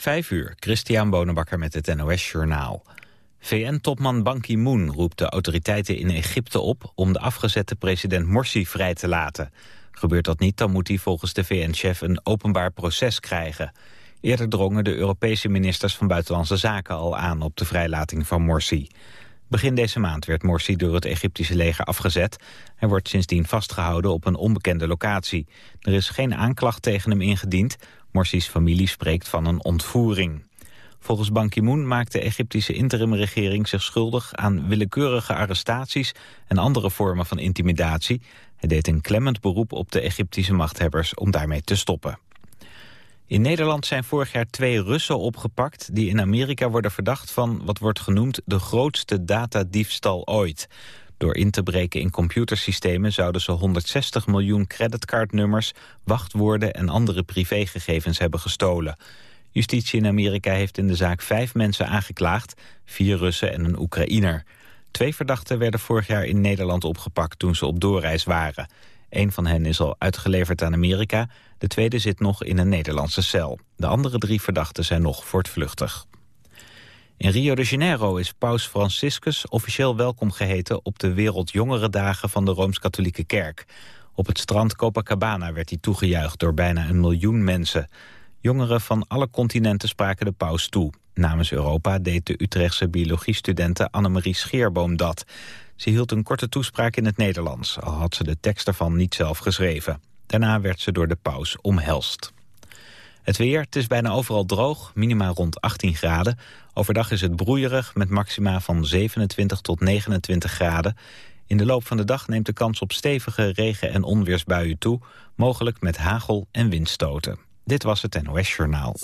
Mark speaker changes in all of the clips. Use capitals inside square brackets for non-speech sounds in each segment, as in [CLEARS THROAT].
Speaker 1: Vijf uur, Christian Bonenbakker met het NOS Journaal. VN-topman Ban Ki-moon roept de autoriteiten in Egypte op... om de afgezette president Morsi vrij te laten. Gebeurt dat niet, dan moet hij volgens de VN-chef een openbaar proces krijgen. Eerder drongen de Europese ministers van Buitenlandse Zaken al aan... op de vrijlating van Morsi. Begin deze maand werd Morsi door het Egyptische leger afgezet. Hij wordt sindsdien vastgehouden op een onbekende locatie. Er is geen aanklacht tegen hem ingediend... Morsi's familie spreekt van een ontvoering. Volgens Ban Ki-moon maakt de Egyptische interimregering zich schuldig aan willekeurige arrestaties en andere vormen van intimidatie. Hij deed een klemmend beroep op de Egyptische machthebbers om daarmee te stoppen. In Nederland zijn vorig jaar twee Russen opgepakt... die in Amerika worden verdacht van wat wordt genoemd... de grootste datadiefstal ooit. Door in te breken in computersystemen zouden ze 160 miljoen creditcardnummers, wachtwoorden en andere privégegevens hebben gestolen. Justitie in Amerika heeft in de zaak vijf mensen aangeklaagd, vier Russen en een Oekraïner. Twee verdachten werden vorig jaar in Nederland opgepakt toen ze op doorreis waren. Een van hen is al uitgeleverd aan Amerika, de tweede zit nog in een Nederlandse cel. De andere drie verdachten zijn nog voortvluchtig. In Rio de Janeiro is paus Franciscus officieel welkom geheten... op de Wereldjongerendagen van de Rooms-Katholieke Kerk. Op het strand Copacabana werd hij toegejuicht door bijna een miljoen mensen. Jongeren van alle continenten spraken de paus toe. Namens Europa deed de Utrechtse biologiestudente Annemarie Scheerboom dat. Ze hield een korte toespraak in het Nederlands... al had ze de tekst ervan niet zelf geschreven. Daarna werd ze door de paus omhelst. Het weer, het is bijna overal droog, minima rond 18 graden. Overdag is het broeierig met maxima van 27 tot 29 graden. In de loop van de dag neemt de kans op stevige regen- en onweersbuien toe... mogelijk met hagel en windstoten. Dit was het NOS Journaal.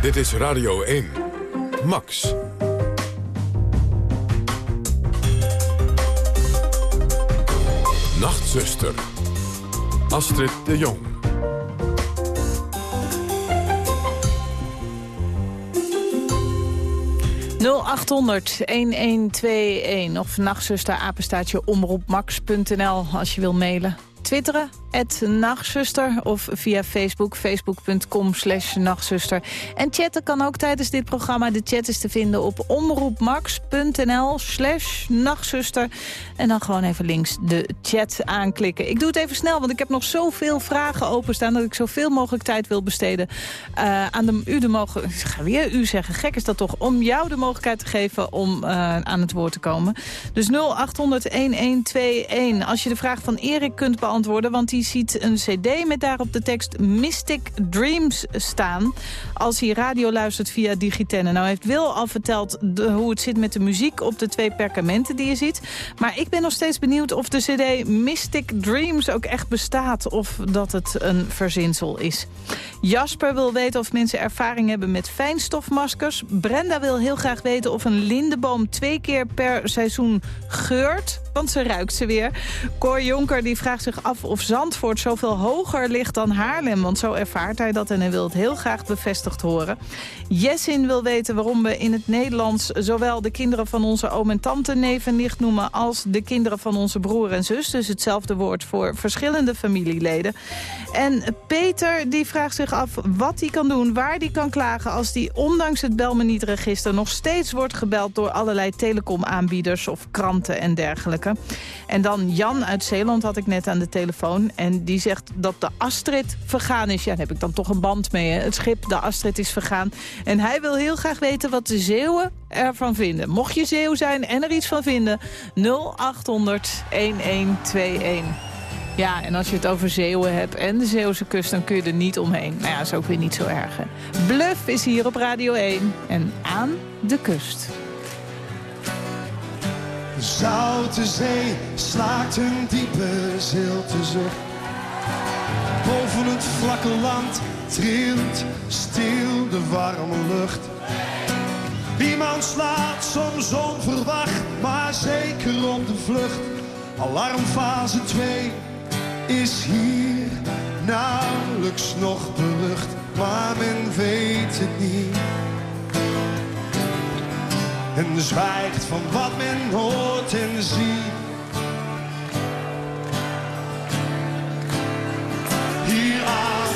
Speaker 2: Dit is Radio 1. Max. Nachtzuster. Astrid de Jong.
Speaker 3: ...0800-1121 of nachtzuster apenstaatje omroepmax.nl als je wil mailen. Twitteren, nachtzuster of via Facebook, facebook.com slash nachtzuster. En chatten kan ook tijdens dit programma. De chat is te vinden op omroepmax.nl slash nachtzuster. En dan gewoon even links de chat aanklikken. Ik doe het even snel, want ik heb nog zoveel vragen openstaan... dat ik zoveel mogelijk tijd wil besteden uh, aan de, u de mogelijkheid... Ik ga weer u zeggen, gek is dat toch, om jou de mogelijkheid te geven om uh, aan het woord te komen. Dus 0800-1121. Als je de vraag van Erik kunt beantwoorden, want die ziet een cd met daarop de tekst Mystic Dreams staan. Als hij radio luistert via Digitenne. Nou heeft Wil al verteld hoe het zit met de muziek op de twee perkamenten die je ziet. Maar ik ben nog steeds benieuwd of de cd Mystic Dreams ook echt bestaat. Of dat het een verzinsel is. Jasper wil weten of mensen ervaring hebben met fijnstofmaskers. Brenda wil heel graag weten of een lindeboom twee keer per seizoen geurt. Want ze ruikt ze weer. Cor Jonker die vraagt zich af of Zandvoort zoveel hoger ligt dan Haarlem. Want zo ervaart hij dat en hij wil het heel graag bevestigd horen. Jessin wil weten waarom we in het Nederlands... zowel de kinderen van onze oom en tante neef en nicht noemen... als de kinderen van onze broer en zus. Dus hetzelfde woord voor verschillende familieleden. En Peter die vraagt zich af wat hij kan doen, waar hij kan klagen... als hij ondanks het bel me niet register nog steeds wordt gebeld... door allerlei telecomaanbieders of kranten en dergelijke. En dan Jan uit Zeeland had ik net aan de telefoon. En die zegt dat de Astrid vergaan is. Ja, daar heb ik dan toch een band mee. Het schip, de Astrid, is vergaan. En hij wil heel graag weten wat de Zeeuwen ervan vinden. Mocht je Zeeuw zijn en er iets van vinden, 0800 1121. Ja, en als je het over Zeeuwen hebt en de Zeeuwse kust... dan kun je er niet omheen. Nou ja, is ook weer niet zo erg. Bluff is hier op Radio 1 en aan de kust.
Speaker 4: De zoute zee slaakt een diepe zilte zucht. Boven het vlakke land trilt stil de warme lucht. Iemand slaat soms onverwacht, maar zeker op de vlucht. Alarmfase 2 is hier nauwelijks nog berucht, maar men weet het niet. En zwijgt van wat men hoort en ziet.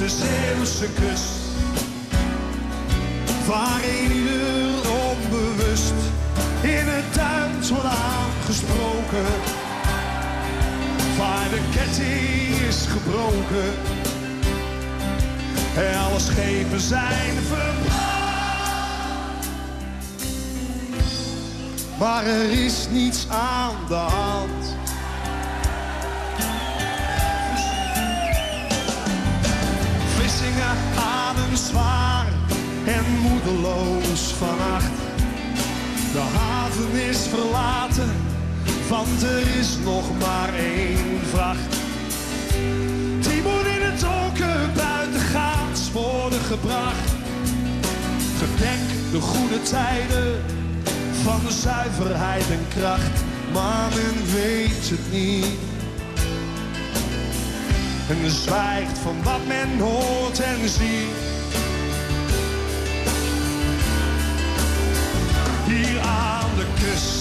Speaker 4: De Zeeuwse kust. Waar een ieder onbewust in het Duits wordt aangesproken. Waar de ketting is gebroken. En alle schepen zijn verbrand. Maar er is niets aan de hand. Adem zwaar en moedeloos vannacht. De haven is verlaten, want er is nog maar één vracht. Die moet in het donker buitengaats worden gebracht. Gedenk de goede tijden van de zuiverheid en kracht, maar men weet het niet. En zwijgt van wat men hoort en ziet.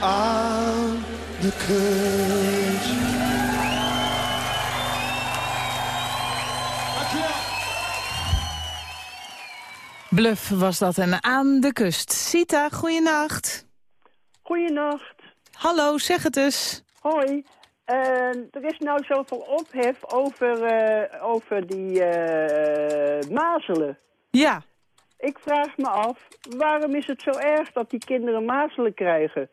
Speaker 4: Aan de kust.
Speaker 3: Bluff was dat en aan de kust. Sita, goeienacht.
Speaker 5: Goeienacht.
Speaker 3: Hallo, zeg het eens.
Speaker 5: Hoi. Eh, er is nou zoveel ophef over, eh, over die eh, mazelen.
Speaker 3: Ja,
Speaker 5: Ik vraag me af, waarom is het zo erg dat die kinderen mazelen krijgen?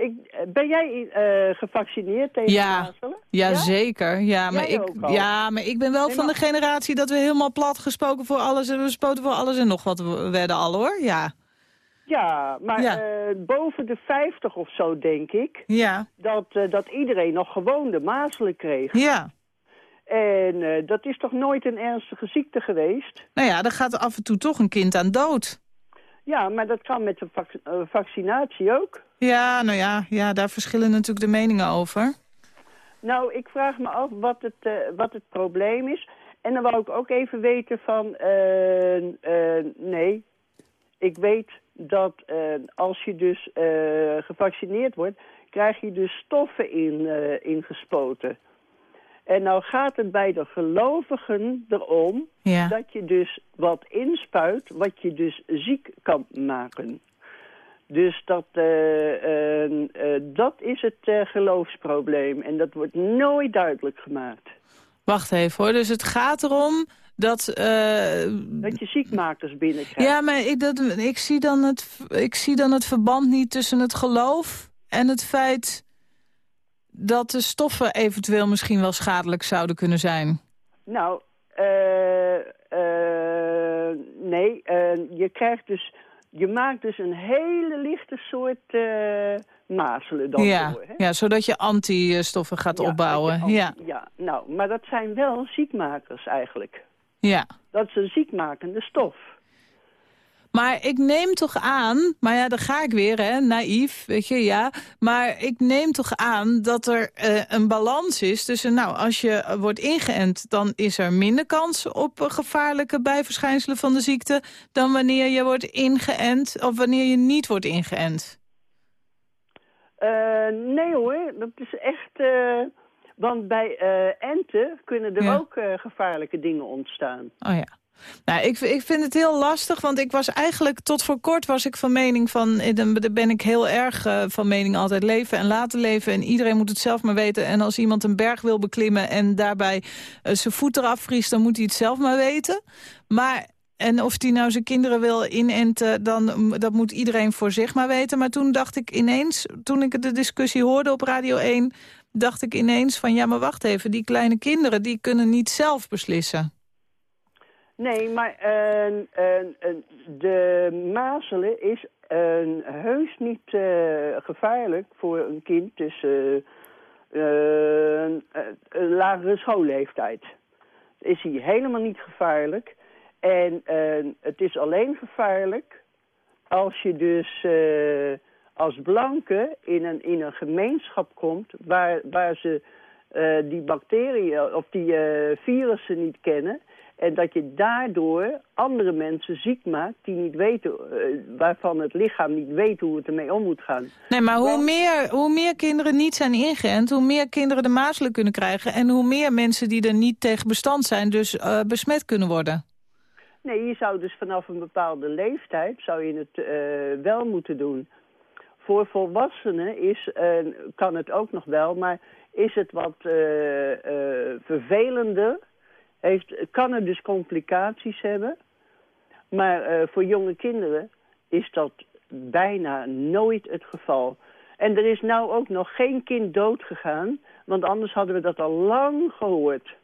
Speaker 5: Ik, ben jij eh, gevaccineerd tegen
Speaker 3: Ja.
Speaker 5: mazelen?
Speaker 3: ja, zeker. Ja maar,
Speaker 5: Jij
Speaker 3: ik, ja, maar ik ben wel
Speaker 5: Nee,
Speaker 3: van de generatie dat we helemaal plat gesproken voor alles en we spoten voor alles en nog wat we- werden al hoor. Ja,
Speaker 5: Ja, maar
Speaker 3: Ja.
Speaker 5: eh, boven de 50 of zo denk ik,
Speaker 3: ja,
Speaker 5: dat, eh, dat iedereen nog gewoon de mazelen kreeg.
Speaker 3: ja.
Speaker 5: En eh, dat is toch nooit een ernstige ziekte geweest?
Speaker 3: Nou ja, er gaat af en toe toch een kind aan dood.
Speaker 5: Ja, maar dat kan met de vac- eh, vaccinatie ook.
Speaker 3: Ja, nou ja, ja, daar verschillen natuurlijk de meningen over.
Speaker 5: Nou, ik vraag me af wat het, eh, wat het probleem is. En dan wou ik ook even weten van... eh, eh, nee, ik weet dat als je dus gevaccineerd wordt... krijg je dus stoffen in, ingespoten. En nou gaat het bij de gelovigen erom...
Speaker 3: Ja.
Speaker 5: dat je dus wat inspuit wat je dus ziek kan maken. Dus dat, eh, dat is het eh, geloofsprobleem. En dat wordt nooit duidelijk gemaakt.
Speaker 3: Wacht even hoor, dus het gaat erom dat...
Speaker 5: Dat je ziekmakers binnenkrijgt.
Speaker 3: ja, maar ik, dat, ik, zie dan het, ik zie dan het verband niet tussen het geloof en het feit dat de stoffen eventueel misschien wel schadelijk zouden kunnen zijn.
Speaker 5: Nou, nee, je krijgt dus... Je maakt dus een hele lichte soort eh, mazelen dan
Speaker 3: ja,
Speaker 5: door. Hè?
Speaker 3: ja, zodat je antistoffen gaat
Speaker 5: Ja,
Speaker 3: opbouwen. Ja,
Speaker 5: ja, nou, maar dat zijn wel ziekmakers eigenlijk.
Speaker 3: ja.
Speaker 5: Dat is een ziekmakende stof.
Speaker 3: Maar ik neem toch aan, maar ja, daar ga ik weer, hè, naïef, weet je, ja. Maar ik neem toch aan dat er uh, een balans is tussen, nou, als je wordt ingeënt... dan is er minder kans op gevaarlijke bijverschijnselen van de ziekte... dan wanneer je wordt ingeënt of wanneer je niet wordt ingeënt.
Speaker 5: Uh, nee hoor, dat is echt... Uh, want bij enten kunnen er ook gevaarlijke dingen ontstaan.
Speaker 3: Oh ja. Nou, ik, ik vind het heel lastig, want ik was eigenlijk tot voor kort was ik van mening van, eh, dan ben ik heel erg uh, van mening altijd leven en laten leven en iedereen moet het zelf maar weten. En als iemand een berg wil beklimmen en daarbij uh, zijn voet eraf vriest, dan moet hij het zelf maar weten. Maar en of hij nou zijn kinderen wil inenten, dan dat moet iedereen voor zich maar weten. Maar toen dacht ik ineens, toen ik de discussie hoorde op Radio 1... dacht ik ineens van, ja, maar wacht even, die kleine kinderen... die kunnen niet zelf beslissen.
Speaker 5: Nee, maar uh, uh, de mazelen is heus niet uh, gevaarlijk voor een kind tussen een lagere schoolleeftijd. Is hij helemaal niet gevaarlijk. En het is alleen gevaarlijk als je dus als blanke in een, in een gemeenschap komt waar, waar ze die bacteriën of die virussen niet kennen en dat je daardoor andere mensen ziek maakt die niet weten, uh, waarvan het lichaam niet weet hoe het ermee om moet gaan.
Speaker 3: Nee, maar hoe meer, hoe meer kinderen niet zijn ingeënt, hoe meer kinderen de mazelen kunnen krijgen. En hoe meer mensen die er niet tegen bestand zijn, dus uh, besmet kunnen worden.
Speaker 5: Nee, je zou dus vanaf een bepaalde leeftijd, zou je het uh, wel moeten doen. Voor volwassenen is, kan het ook nog wel, maar is het wat vervelender heeft, kan er dus complicaties hebben. Maar uh, voor jonge kinderen is dat bijna nooit het geval. En er is nou ook nog geen kind doodgegaan, want anders hadden we dat al lang gehoord.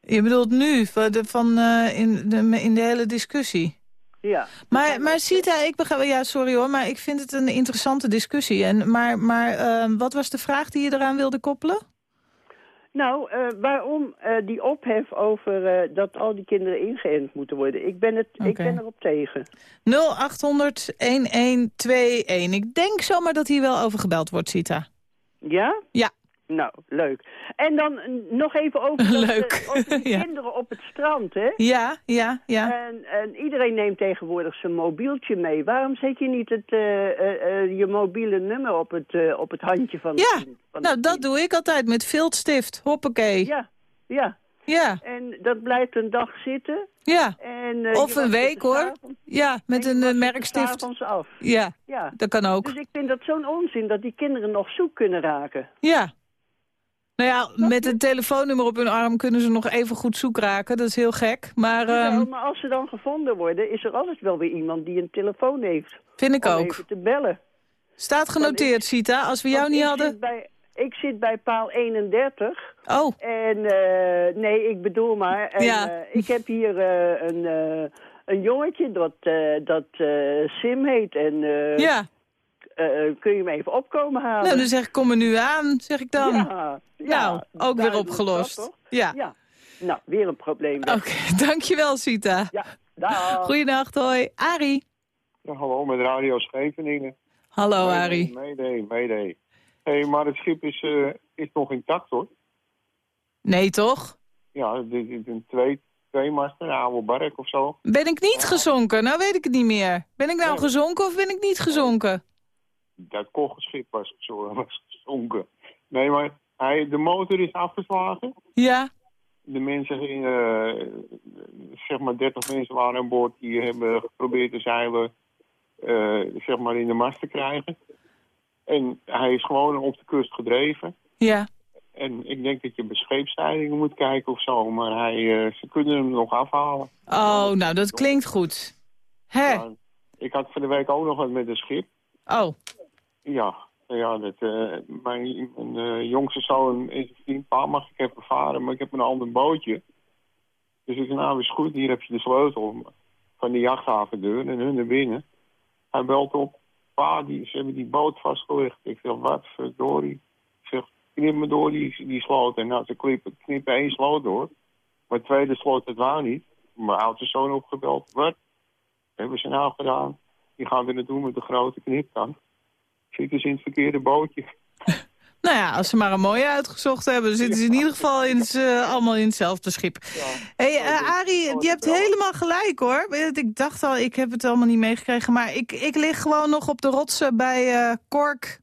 Speaker 3: Je bedoelt nu, van, de, van uh, in, de, in de hele discussie?
Speaker 5: Ja.
Speaker 3: Maar, maar Sita, ik begrijp, ja, sorry hoor, maar ik vind het een interessante discussie. En, maar maar uh, wat was de vraag die je eraan wilde koppelen?
Speaker 5: Nou, uh, waarom uh, die ophef over uh, dat al die kinderen ingeënt moeten worden? Ik ben, het, okay. ik ben erop tegen.
Speaker 3: 0800-1121. Ik denk zomaar dat hier wel over gebeld wordt, Sita.
Speaker 5: Ja?
Speaker 3: Ja.
Speaker 5: Nou, leuk. En dan nog even over, [LAUGHS]
Speaker 3: leuk.
Speaker 5: De, over de [LAUGHS] ja. kinderen op het strand, hè?
Speaker 3: Ja, ja, ja.
Speaker 5: En, en, iedereen neemt tegenwoordig zijn mobieltje mee. Waarom zet je niet het, uh, uh, je mobiele nummer op het, op het handje van
Speaker 3: Ja,
Speaker 5: kind, van
Speaker 3: nou dat doe ik altijd met viltstift. Hoppakee.
Speaker 5: Ja, ja.
Speaker 3: Ja.
Speaker 5: En dat blijft een dag zitten.
Speaker 3: Ja,
Speaker 5: en,
Speaker 3: of een week hoor. Ja, met een merkstift.
Speaker 5: af.
Speaker 3: Ja, ja, dat kan ook.
Speaker 5: Dus ik vind dat zo'n onzin dat die kinderen nog zoek kunnen raken.
Speaker 3: Ja, nou ja, met een telefoonnummer op hun arm kunnen ze nog even goed zoek raken. Dat is heel gek. Maar, um...
Speaker 5: maar als ze dan gevonden worden, is er altijd wel weer iemand die een telefoon heeft.
Speaker 3: Vind ik
Speaker 5: om
Speaker 3: ook.
Speaker 5: even te bellen.
Speaker 3: Staat genoteerd, Sita. Als we jou niet hadden...
Speaker 5: Bij, ik zit bij paal 31.
Speaker 3: Oh.
Speaker 5: En uh, nee, ik bedoel maar. En,
Speaker 3: ja.
Speaker 5: uh, ik heb hier uh, een, een jongetje dat, dat Sim heet. En,
Speaker 3: ja.
Speaker 5: Kun je hem even opkomen halen?
Speaker 3: Nou, dan zeg ik, kom er nu aan, zeg ik dan.
Speaker 5: Ja. Ja,
Speaker 3: nou, ook weer opgelost.
Speaker 5: Dat,
Speaker 3: ja.
Speaker 5: ja. Nou, weer een probleem.
Speaker 3: Oké, okay, [LAUGHS] dankjewel Sita.
Speaker 5: Ja, dag.
Speaker 3: Goeienacht, hoi. Arie.
Speaker 6: Ja, hallo, met Radio Scheveningen.
Speaker 3: Hallo, Arie.
Speaker 6: Mayday, mayday. Hé, hey, maar het schip is, uh, is nog intact, hoor.
Speaker 3: Nee, toch?
Speaker 6: Ja, dit is een twee, twee master, een oude bark of zo.
Speaker 3: Ben ik niet ja. gezonken? Nou weet ik het niet meer. Ben ik nou
Speaker 6: Nee.
Speaker 3: gezonken of ben ik niet gezonken?
Speaker 6: Dat koggenschip was, zo, was gezonken. Nee, maar hij, de motor is afgeslagen.
Speaker 3: Ja,
Speaker 6: De mensen gingen, eh, zeg maar 30 mensen waren aan boord, die hebben geprobeerd de zeilen, eh, zeg maar in de mast te krijgen. En hij is gewoon op de kust gedreven.
Speaker 3: ja.
Speaker 6: En ik denk dat je bij scheepsleidingen moet kijken of zo, maar hij, eh, ze kunnen hem nog afhalen.
Speaker 3: Oh, nou, dat klinkt goed. Hè?
Speaker 6: Ja, ik had van de week ook nog wat met een schip.
Speaker 3: Oh,
Speaker 6: Ja, ja dat, eh, mijn, eh, jongste zoon is een vriend. Pa, mag ik even varen, maar ik heb een ander bootje. Dus ik nou is goed, hier heb je de sleutel van de jachthavendeur en hun er binnen. Hij belt op, pa, die, ze hebben die boot vastgelegd. Ik zeg, wat, verdorie. Ik zeg, knip me door die, die sloot. En nou, ze knippen, knippen één sloot door. Maar de tweede sloot, het wou niet. Mijn oudste zoon opgebeld, wat? hebben ze nou gedaan? Die gaan we naartoe met de grote kniptang. Zitten ze in het verkeerde bootje. [LAUGHS]
Speaker 3: Nou ja, als ze maar een mooie uitgezocht hebben... zitten ze in ieder geval in, uh, allemaal in hetzelfde schip. hey, uh, Arie, je hebt helemaal gelijk hoor. Ik dacht al, ik heb het allemaal niet meegekregen... maar ik, ik lig gewoon nog op de rotsen bij uh, Cork,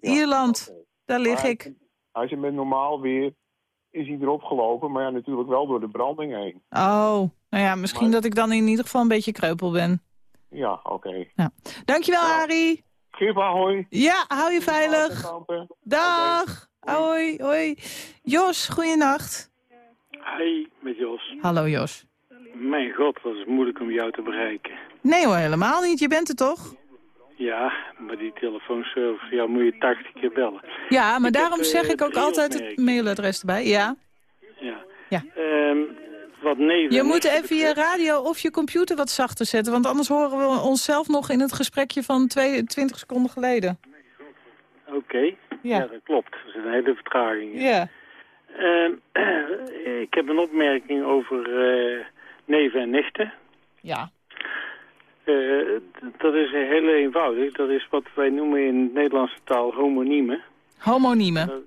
Speaker 3: Ierland. Okay. Daar lig
Speaker 6: maar
Speaker 3: ik.
Speaker 6: Hij is met normaal weer is hij erop gelopen, maar ja, natuurlijk wel door de branding heen.
Speaker 3: Oh, nou ja, misschien maar... dat ik dan in ieder geval een beetje kreupel ben.
Speaker 6: Ja, oké. Okay.
Speaker 3: Nou, dankjewel, ja. Arie.
Speaker 6: Geef hoi.
Speaker 3: Ja, hou je veilig. Dag. Okay. Hoi, hoi. Jos, goeienacht.
Speaker 7: Hi, met Jos.
Speaker 3: Hallo, Jos.
Speaker 7: Mijn god, wat is het moeilijk om jou te bereiken.
Speaker 3: Nee hoor, helemaal niet. Je bent er toch?
Speaker 7: Ja, maar die telefoonservice, ja, moet je 80 keer bellen.
Speaker 3: Ja, maar ik daarom heb, zeg uh, ik ook altijd het mailadres erbij. Ja.
Speaker 7: Ja.
Speaker 3: ja.
Speaker 7: Um, wat.
Speaker 3: Je moet even je radio of je computer wat zachter zetten. Want anders horen we onszelf nog in het gesprekje van 20 seconden geleden.
Speaker 7: Oké, okay. ja. ja. dat klopt. Dat is een hele vertraging.
Speaker 3: Ja.
Speaker 7: Uh, ik heb een opmerking over uh, neven en nichten.
Speaker 3: Ja.
Speaker 7: Uh, dat is heel eenvoudig. Dat is wat wij noemen in Nederlandse taal homoniemen.
Speaker 3: Homoniemen?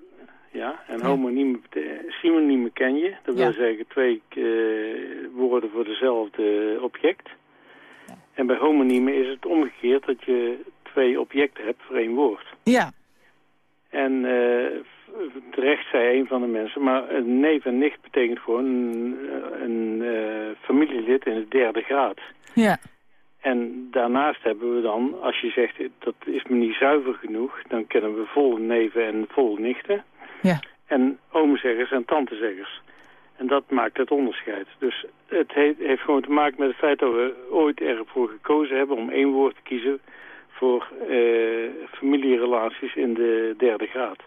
Speaker 7: Ja, en homoniemen, synoniemen ken je. Dat wil
Speaker 3: Ja.
Speaker 7: zeggen twee uh, woorden voor dezelfde object.
Speaker 3: Ja.
Speaker 7: En bij homoniemen is het omgekeerd dat je twee objecten hebt voor één woord.
Speaker 3: Ja.
Speaker 7: En terecht zei een van de mensen, maar een neef en nicht betekent gewoon een, een familielid in de derde graad.
Speaker 3: Ja.
Speaker 7: En daarnaast hebben we dan, als je zegt dat is me niet zuiver genoeg, dan kennen we volle neven en volle nichten.
Speaker 3: Ja.
Speaker 7: En oomzeggers en tantezeggers. En dat maakt het onderscheid. Dus het heeft, gewoon te maken met het feit dat we ooit ervoor gekozen hebben om één woord te kiezen voor uh, familierelaties in de derde graad.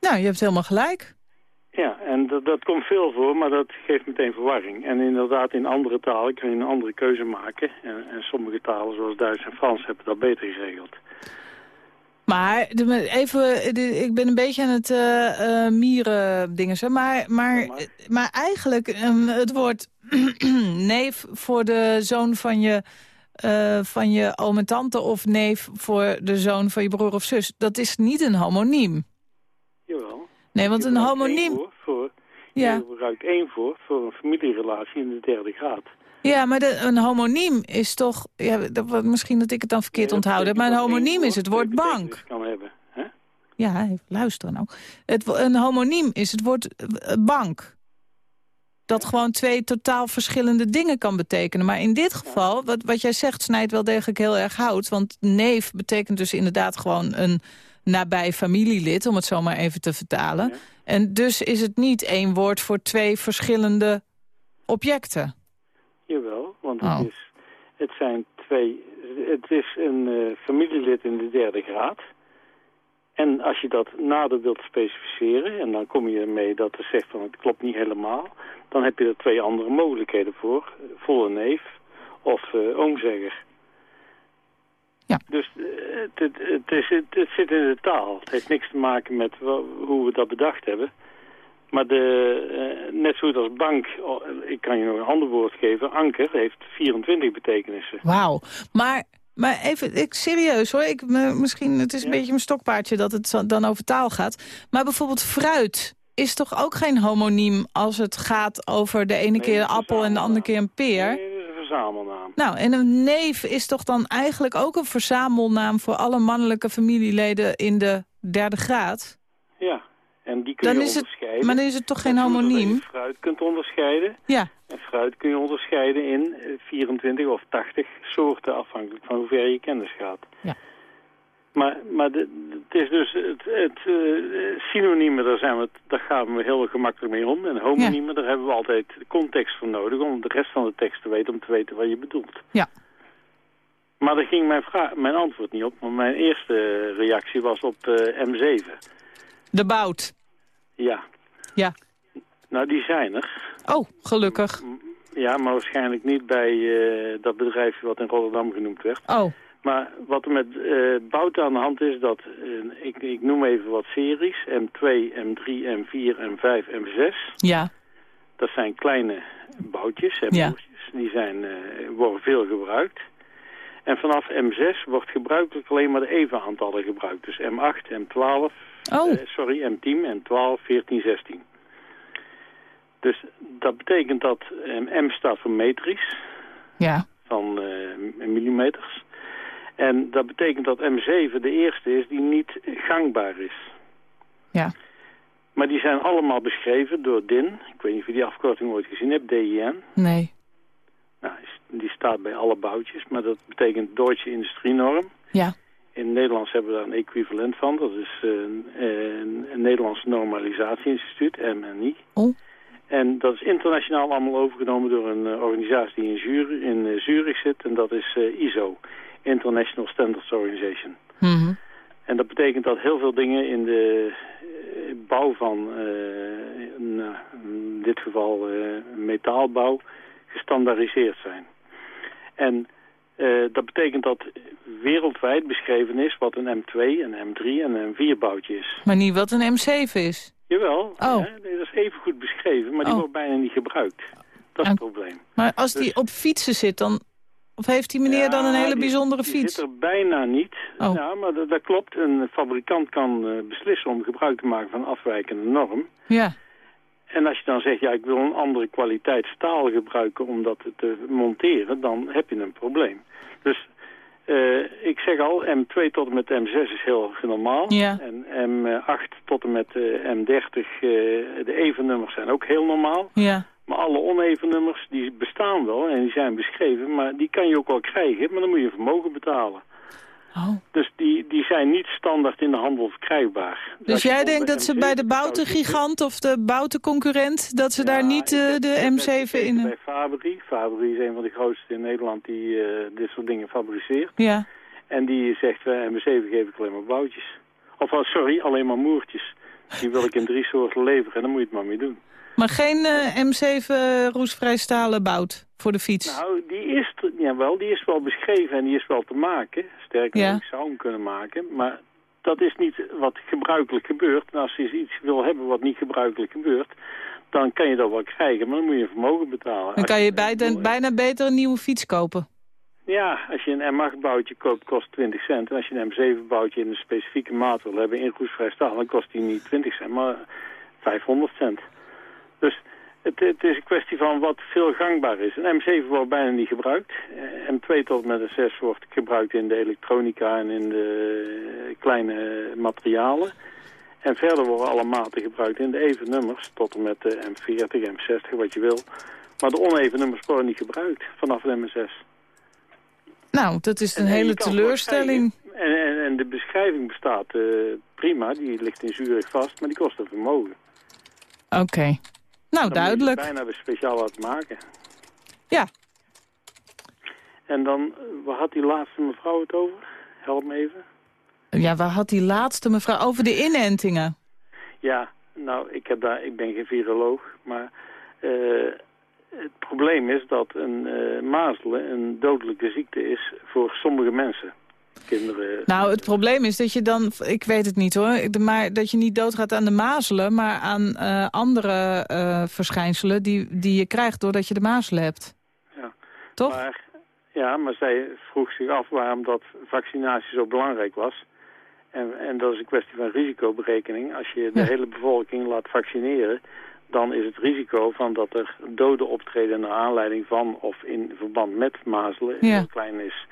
Speaker 3: Nou, je hebt helemaal gelijk.
Speaker 7: Ja, en dat, dat komt veel voor, maar dat geeft meteen verwarring. En inderdaad, in andere talen kun je een andere keuze maken. En, en sommige talen, zoals Duits en Frans, hebben dat beter geregeld.
Speaker 3: Maar even, ik ben een beetje aan het uh, uh, mieren dingen, maar, maar, maar. maar eigenlijk um, het woord [CLEARS THROAT] neef voor de zoon van je, uh, van je oom en tante of neef voor de zoon van je broer of zus, dat is niet een homoniem.
Speaker 7: Jawel.
Speaker 3: Nee, want
Speaker 7: je
Speaker 3: een homoniem...
Speaker 7: Voor,
Speaker 3: ja.
Speaker 7: Je gebruikt één voor voor een familierelatie in de derde graad.
Speaker 3: Ja, maar de, een homoniem is toch... Ja, dat, misschien dat ik het dan verkeerd
Speaker 7: Nee,
Speaker 3: onthouden heb, maar een
Speaker 7: betekent dat
Speaker 3: homoniem is het
Speaker 7: woord
Speaker 3: bank.
Speaker 7: Kan hebben, hè?
Speaker 3: Ja, even luisteren nou. Het, een homoniem is het woord bank. Dat gewoon twee totaal verschillende dingen kan betekenen. Maar in dit geval, wat, wat jij zegt, snijdt wel degelijk heel erg hout. Want neef betekent dus inderdaad gewoon een nabij familielid... om het zo maar even te vertalen.
Speaker 7: Ja.
Speaker 3: En dus is het niet één woord voor twee verschillende objecten.
Speaker 7: Jawel, want
Speaker 3: Oh.
Speaker 7: het, is, het zijn twee... Het is een eh, familielid in de derde graad. En als je dat nader wilt specificeren... en dan kom je ermee dat er zegt van het klopt niet helemaal... dan heb je er twee andere mogelijkheden voor. Volle neef of eh, oomzegger.
Speaker 3: Ja.
Speaker 7: Dus eh, het, het, het, is, het, het zit in de taal. Het heeft niks te maken met hoe we dat bedacht hebben. Maar de, eh, net zoals als bank, oh, ik kan je nog een ander woord geven, anker heeft 24 betekenissen.
Speaker 3: Wauw. Maar, maar even, ik, serieus hoor. Ik, me- misschien, het is een
Speaker 7: Ja.
Speaker 3: beetje mijn stokpaardje dat het dan over taal gaat. Maar bijvoorbeeld fruit is toch ook geen homoniem als het gaat over de ene
Speaker 7: Nee,
Speaker 3: keer een appel en de andere keer een peer?
Speaker 7: Nee, dat is een verzamelnaam.
Speaker 3: Nou, en een neef is toch dan eigenlijk ook een verzamelnaam voor alle mannelijke familieleden in de derde graad?
Speaker 7: Ja, en die kun
Speaker 3: Dan
Speaker 7: je
Speaker 3: is het,
Speaker 7: onderscheiden.
Speaker 3: maar dan is het toch geen homoniem?
Speaker 7: je fruit kunt onderscheiden.
Speaker 3: Ja,
Speaker 7: En fruit kun je onderscheiden in eh, 24 of 80 soorten, afhankelijk van hoe ver je kennis gaat.
Speaker 3: Ja.
Speaker 7: Maar, maar de, het is dus het, het eh, synoniemen, daar, zijn we, daar gaan we heel gemakkelijk mee om. En homoniemen, daar hebben we altijd context voor nodig om de rest van de tekst te weten, om te weten wat je bedoelt.
Speaker 3: Ja.
Speaker 7: Maar daar ging mijn, vraag, mijn antwoord niet op, want mijn eerste reactie was op eh, M7.
Speaker 3: De bout.
Speaker 7: Ja.
Speaker 3: Ja.
Speaker 7: Nou, die zijn er.
Speaker 3: Oh, gelukkig.
Speaker 7: Ja, maar waarschijnlijk niet bij eh, dat bedrijfje wat in Rotterdam genoemd werd.
Speaker 3: Oh,
Speaker 7: Maar wat er met Bouten aan de hand is, dat eh, ik, ik noem even wat series. M2, M3, M4, M5, M6.
Speaker 3: ja.
Speaker 7: Dat zijn kleine boutjes,
Speaker 3: Ja.
Speaker 7: Die zijn, worden veel gebruikt. En vanaf M6 wordt gebruikelijk alleen maar de even aantallen gebruikt. Dus M8, M12,
Speaker 3: Oh,
Speaker 7: eh, sorry, M10, M12, 14, 16. Dus dat betekent dat eh, M staat voor metrisch,
Speaker 3: ja.
Speaker 7: van eh, millimeters. En dat betekent dat M7 de eerste is die niet gangbaar is.
Speaker 3: Ja.
Speaker 7: Maar die zijn allemaal beschreven door DIN. Ik weet niet of je die afkorting ooit gezien hebt, DIN.
Speaker 3: Nee.
Speaker 7: Nou, die staat bij alle boutjes, maar dat betekent Deutsche Industrienorm.
Speaker 3: Ja.
Speaker 7: In het Nederlands hebben we daar een equivalent van. Dat is eh, een, een, een Nederlands Normalisatieinstituut, MNI.
Speaker 3: Oh.
Speaker 7: En dat is internationaal allemaal overgenomen door een eh, organisatie die in, Zurich, in eh, Zurich zit. En dat is ISO, International Standards Organization.
Speaker 3: Mhm.
Speaker 7: En dat betekent dat heel veel dingen in de bouw van, een, eh, in dit geval metaalbouw, gestandaardiseerd zijn. En eh, dat betekent dat wereldwijd beschreven is wat een M2, een M3 en een M4 boutje is.
Speaker 3: Maar niet wat een M7 is.
Speaker 7: Jawel,
Speaker 3: Oh.
Speaker 7: hè, dat is even goed beschreven, maar die
Speaker 3: Oh.
Speaker 7: wordt bijna niet gebruikt. Dat is het probleem.
Speaker 3: Maar als die
Speaker 7: Dus-
Speaker 3: op fietsen zit, dan... Of heeft die meneer dan een hele
Speaker 7: die-
Speaker 3: bijzondere
Speaker 7: die
Speaker 3: fiets?
Speaker 7: zit er bijna niet.
Speaker 3: Oh.
Speaker 7: Ja, maar dat, dat klopt. Een fabrikant kan eh, beslissen om gebruik te maken van afwijkende norm.
Speaker 3: Ja.
Speaker 7: En als je dan zegt, ja, ik wil een andere kwaliteit staal gebruiken om dat te monteren, dan heb je een probleem. Dus eh, ik zeg al, M2 tot en met M6 is heel normaal.
Speaker 3: Ja.
Speaker 7: En M8 tot en met eh, M30, eh, de even nummers zijn ook heel normaal.
Speaker 3: Ja.
Speaker 7: Maar alle oneven nummers, die bestaan wel en die zijn beschreven, maar die kan je ook wel krijgen, maar dan moet je vermogen betalen.
Speaker 3: Oh.
Speaker 7: Dus die, die zijn niet standaard in de handel verkrijgbaar.
Speaker 3: Dus jij denkt
Speaker 7: de
Speaker 3: dat ze
Speaker 7: M7
Speaker 3: bij de boutengigant of de boutenconcurrent... dat ze daar niet eh, de M7
Speaker 7: gekeken
Speaker 3: in...
Speaker 7: Bij Fabri. Fabri is een van de grootste in Nederland die eh, dit soort dingen fabriceert.
Speaker 3: Ja.
Speaker 7: En die zegt, uh, M7 geef ik alleen maar boutjes. Of oh, sorry, alleen maar moertjes. Die wil ik in drie soorten leveren en dan moet je het maar mee doen.
Speaker 3: Maar geen eh, M7 roestvrij stalen bout voor de fiets?
Speaker 7: Nou, die is, er- jawel, die is wel beschreven en die is wel te maken. Sterker
Speaker 3: Ja.
Speaker 7: ik zou hem kunnen maken. Maar dat is niet wat gebruikelijk gebeurt. En als je iets wil hebben wat niet gebruikelijk gebeurt... dan kan je dat wel krijgen, maar dan moet je een vermogen betalen.
Speaker 3: dan kan je bijna, bijna beter een nieuwe fiets kopen.
Speaker 7: Ja, als je een M8-boutje koopt, kost 20 cent. En als je een M7-boutje in een specifieke maat wil hebben, in roestvrij staal, dan kost die niet 20 cent, maar 500 cent. Dus het, het is een kwestie van wat veel gangbaar is. Een M7 wordt bijna niet gebruikt. Eh, M2 tot en met een 6 wordt gebruikt in de elektronica en in de kleine materialen. En verder worden alle maten gebruikt in de even nummers, tot en met de M40, M60, wat je wil. Maar de oneven nummers worden niet gebruikt vanaf de M6.
Speaker 3: Nou, dat is een
Speaker 7: En- en
Speaker 3: hele teleurstelling.
Speaker 7: en, en de beschrijving bestaat eh, prima, die ligt in Zurich vast, maar die kost een vermogen.
Speaker 3: Oké. Nou,
Speaker 7: je
Speaker 3: duidelijk.
Speaker 7: bijna weer speciaal laten maken.
Speaker 3: Ja.
Speaker 7: En dan, eh, waar had die laatste mevrouw het over? Help me even.
Speaker 3: Ja, waar had die laatste mevrouw over de inentingen?
Speaker 7: Ja, nou, ik, heb daar, ik ben geen viroloog, maar eh, het probleem is dat een eh, mazelen een dodelijke ziekte is voor sommige mensen. Kinderen...
Speaker 3: Nou, het probleem is dat je dan, ik weet het niet hoor, maar dat je niet doodgaat aan de mazelen, maar aan eh, andere eh, verschijnselen die, die je krijgt doordat je de mazelen hebt.
Speaker 7: Ja.
Speaker 3: Toch?
Speaker 7: Maar, ja, maar zij vroeg zich af waarom dat vaccinatie zo belangrijk was. En, en dat is een kwestie van risicoberekening. Als je de
Speaker 3: Ja.
Speaker 7: hele bevolking laat vaccineren, dan is het risico van dat er doden optreden naar aanleiding van of in verband met mazelen
Speaker 3: Ja.
Speaker 7: heel klein is.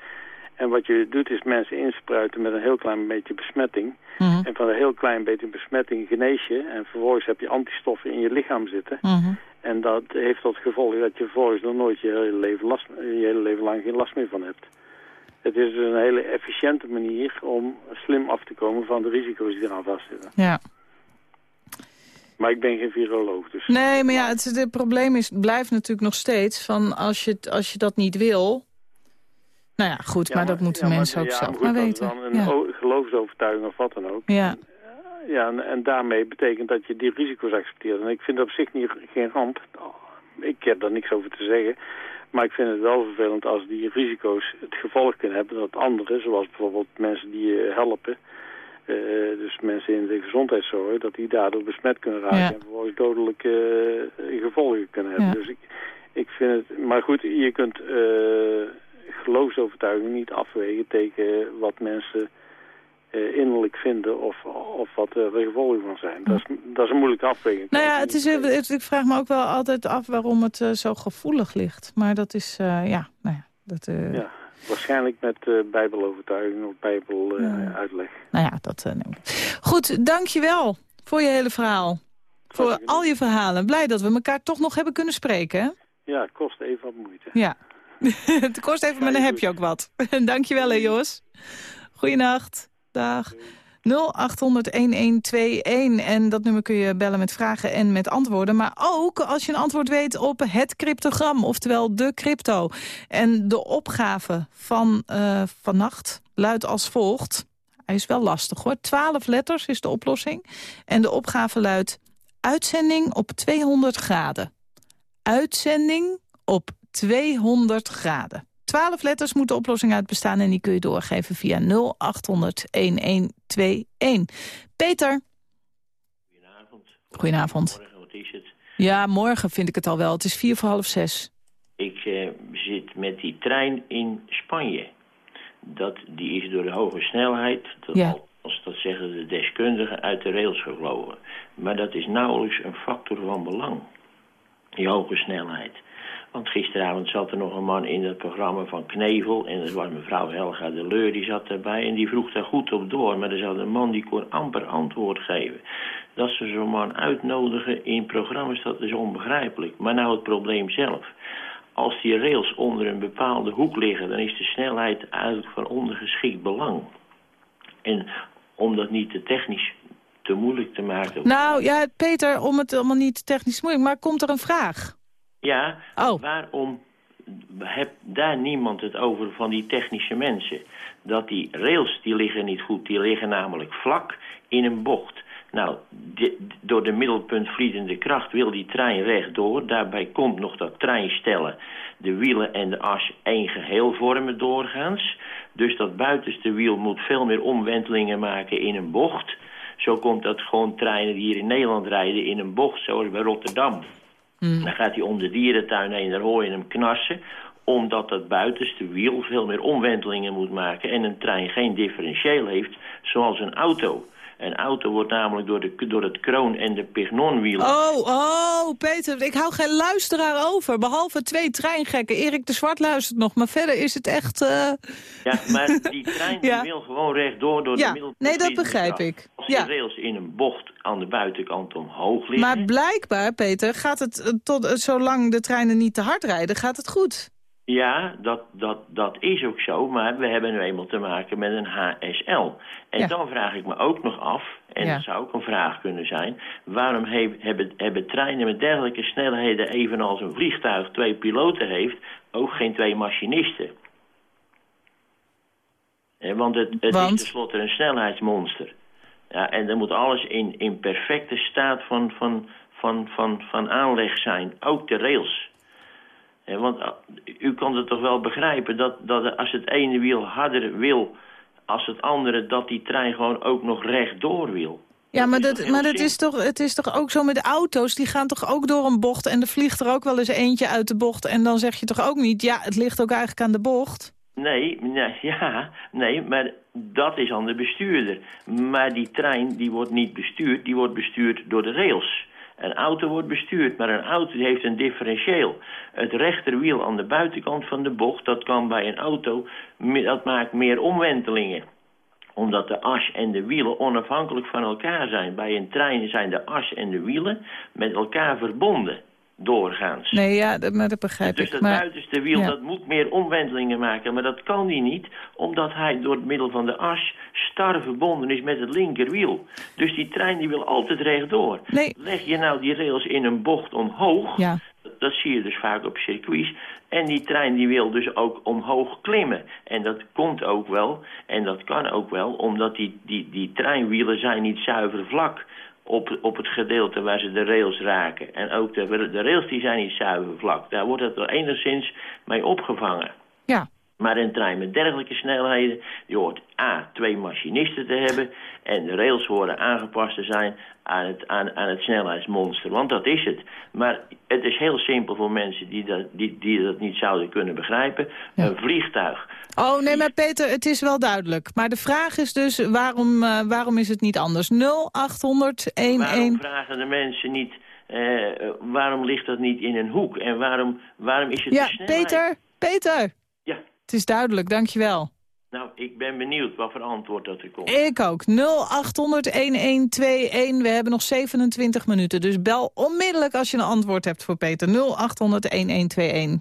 Speaker 7: En wat je doet is mensen inspruiten met een heel klein beetje besmetting.
Speaker 3: Mhm,
Speaker 7: En van een heel klein beetje besmetting genees je. En vervolgens heb je antistoffen in je lichaam zitten.
Speaker 3: mhm.
Speaker 7: En dat heeft tot gevolg dat je vervolgens nog nooit je hele leven, last, je hele leven lang geen last meer van hebt. Het is dus een hele efficiënte manier om slim af te komen van de risico's die eraan vastzitten.
Speaker 3: Ja.
Speaker 7: Maar ik ben geen viroloog, dus...
Speaker 3: Nee, maar ja, het, het probleem is, blijft natuurlijk nog steeds van als je, als je dat niet wil... Nou ja, goed,
Speaker 7: Ja,
Speaker 3: maar, dat moeten
Speaker 7: ja,
Speaker 3: mensen ook
Speaker 7: ja,
Speaker 3: zelf
Speaker 7: goed,
Speaker 3: maar
Speaker 7: is
Speaker 3: weten.
Speaker 7: dan een
Speaker 3: Ja.
Speaker 7: o- geloofsovertuiging of wat dan ook.
Speaker 3: Ja.
Speaker 7: Ja, en, en daarmee betekent dat je die risico's accepteert. En ik vind dat op zich niet, geen ramp. Ik heb daar niks over te zeggen. Maar ik vind het wel vervelend als die risico's het gevolg kunnen hebben dat anderen, zoals bijvoorbeeld mensen die je helpen, eh, dus mensen in de gezondheidszorg, dat die daardoor besmet kunnen raken
Speaker 3: Ja.
Speaker 7: en vervolgens dodelijke eh, gevolgen kunnen hebben.
Speaker 3: Ja.
Speaker 7: Dus ik, ik vind het, maar goed, je kunt eh geloofsovertuiging niet afwegen tegen wat mensen eh, innerlijk vinden of, of wat er de gevolgen van zijn. Dat is, dat is een moeilijke afweging.
Speaker 3: Nou ja, het is, het- ik vraag me ook wel altijd af waarom het eh, zo gevoelig ligt. Maar dat is, eh, ja, nou ja, dat, eh,
Speaker 7: Ja, waarschijnlijk met eh bijbelovertuiging of bijbeluitleg.
Speaker 3: nou ja, dat... eh, nee. Goed, dankjewel voor je hele verhaal. Voor al je verhalen. Blij dat we elkaar toch nog hebben kunnen spreken, hè?
Speaker 7: Ja, het kost even wat moeite.
Speaker 3: Ja. [LAUGHS] het kost even, maar dan heb je ook wat. [LAUGHS] Dankjewel, hè, Jos. Goeienacht. Dag. 0800-1121. En dat nummer kun je bellen met vragen en met antwoorden. Maar ook als je een antwoord weet op het cryptogram, oftewel de crypto. En de opgave van eh, vannacht luidt als volgt. Hij is wel lastig hoor. 12 letters is de oplossing. En de opgave luidt uitzending op 200 graden. Uitzending op 200 graden. 12 letters moet de oplossing uit bestaan en die kun je doorgeven via 0800 1121. Peter.
Speaker 8: Goedenavond.
Speaker 3: Goedenavond.
Speaker 8: Morgen, wat is het?
Speaker 3: Ja, morgen vind ik het al wel. Het is vier voor half zes.
Speaker 8: Ik eh, zit met die trein in Spanje. Dat, die is door de hoge snelheid, dat,
Speaker 3: Ja.
Speaker 8: als dat zeggen de deskundigen, uit de rails gevlogen. Maar dat is nauwelijks een factor van belang, die hoge snelheid. Want gisteravond zat er nog een man in het programma van Knevel... en dat was mevrouw Helga de Leur, die zat daarbij... en die vroeg daar goed op door, maar er zat een man die kon amper antwoord geven. Dat ze zo'n man uitnodigen in programma's, dat is onbegrijpelijk. Maar nou het probleem zelf. Als die rails onder een bepaalde hoek liggen... dan is de snelheid eigenlijk van ondergeschikt belang. En om dat niet te technisch te moeilijk te maken...
Speaker 3: Nou ja, Peter, om het allemaal niet technisch moeilijk, maar komt er een vraag?
Speaker 8: Ja,
Speaker 3: Oh.
Speaker 8: waarom heb daar niemand het over van die technische mensen? Dat die rails, die liggen niet goed. Die liggen namelijk vlak in een bocht. Nou, door de middelpuntvliedende kracht wil die trein rechtdoor. Daarbij komt nog dat treinstellen de wielen en de as één geheel vormen doorgaans. Dus dat buitenste wiel moet veel meer omwentelingen maken in een bocht. Zo komt dat gewoon treinen die hier in Nederland rijden in een bocht, zoals bij Rotterdam. Dan gaat hij om de dierentuin heen, daar hoor je hem knarsen omdat dat buitenste wiel veel meer omwentelingen moet maken... en een trein geen differentieel heeft, zoals een auto. Een auto wordt namelijk door, de, door het kroon- en de pignonwielen...
Speaker 3: Oh, oh, Peter, ik hou geen luisteraar over. Behalve twee treingekken. Erik de Zwart luistert nog, maar verder is het echt... eh,
Speaker 8: Ja, maar [LAUGHS] die trein die
Speaker 3: Ja.
Speaker 8: wil gewoon rechtdoor door
Speaker 3: Ja,
Speaker 8: de middelpunt.
Speaker 3: nee, dat begrijp ik.
Speaker 8: Als
Speaker 3: Ja.
Speaker 8: de rails in een bocht aan de buitenkant omhoog liggen...
Speaker 3: Maar blijkbaar, Peter, gaat het eh, tot, eh, zolang de treinen niet te hard rijden, gaat het goed.
Speaker 8: Ja, dat, dat, dat is ook zo, maar we hebben nu eenmaal te maken met een HSL. En
Speaker 3: Ja.
Speaker 8: dan vraag ik me ook nog af, en
Speaker 3: Ja.
Speaker 8: dat zou ook een vraag kunnen zijn... waarom he- hebben, hebben treinen met dergelijke snelheden... evenals een vliegtuig twee piloten heeft, ook geen twee machinisten? Want het, het
Speaker 3: Want?
Speaker 8: is tenslotte een snelheidsmonster. Ja, en dan moet alles in, in perfecte staat van, van, van, van, van aanleg zijn, ook de rails... Want uh, u kan het toch wel begrijpen dat, dat als het ene wiel harder wil als het andere, dat die trein gewoon ook nog rechtdoor wil.
Speaker 3: Ja, maar, dat, maar dat is toch, het is toch ook zo met de auto's? Die gaan toch ook door een bocht en er vliegt er ook wel eens eentje uit de bocht. En dan zeg je toch ook niet, ja, het ligt ook eigenlijk aan de bocht.
Speaker 8: Nee, nee, [LAUGHS] ja, nee, maar dat is aan de bestuurder. Maar die trein die wordt niet bestuurd, die wordt bestuurd door de rails. Een auto wordt bestuurd, maar een auto heeft een differentieel. Het rechterwiel aan de buitenkant van de bocht, dat kan bij een auto, dat maakt meer omwentelingen omdat de as en de wielen onafhankelijk van elkaar zijn. Bij een trein zijn de as en de wielen met elkaar verbonden, doorgaans.
Speaker 3: Nee, ja, dat, maar dat begrijp
Speaker 8: Dus
Speaker 3: ik.
Speaker 8: dat
Speaker 3: Maar,
Speaker 8: buitenste wiel,
Speaker 3: ja.
Speaker 8: dat moet meer omwentelingen maken. Maar dat kan die niet, omdat hij door het middel van de as star verbonden is met het linkerwiel. Dus die trein die wil altijd rechtdoor.
Speaker 3: Nee.
Speaker 8: Leg je nou die rails in een bocht omhoog,
Speaker 3: Ja.
Speaker 8: dat zie je dus vaak op circuits. En die trein die wil dus ook omhoog klimmen. En dat komt ook wel, en dat kan ook wel, omdat die, die, die treinwielen zijn niet zuiver vlak op, op het gedeelte waar ze de rails raken. En ook de, de rails die zijn niet zuiver vlak. Daar wordt het wel enigszins mee opgevangen. Maar een trein met dergelijke snelheden, die hoort A, twee machinisten te hebben... en de rails horen aangepast te zijn aan het, aan, aan het snelheidsmonster. Want dat is het. Maar het is heel simpel voor mensen die dat, die, die dat niet zouden kunnen begrijpen. Een vliegtuig.
Speaker 3: Oh, nee, maar Peter, het is wel duidelijk. Maar de vraag is dus, waarom, uh, waarom is het niet anders? 0800 11...
Speaker 8: Waarom vragen de mensen niet... Uh, waarom ligt dat niet in een hoek? En waarom, waarom is het
Speaker 3: Ja, Peter, Peter. Het is duidelijk, dankjewel.
Speaker 8: Nou, ik ben benieuwd wat voor antwoord dat er komt.
Speaker 3: Ik ook. 0800-1121. We hebben nog 27 minuten. Dus bel onmiddellijk als je een antwoord hebt voor Peter. 0800-1121.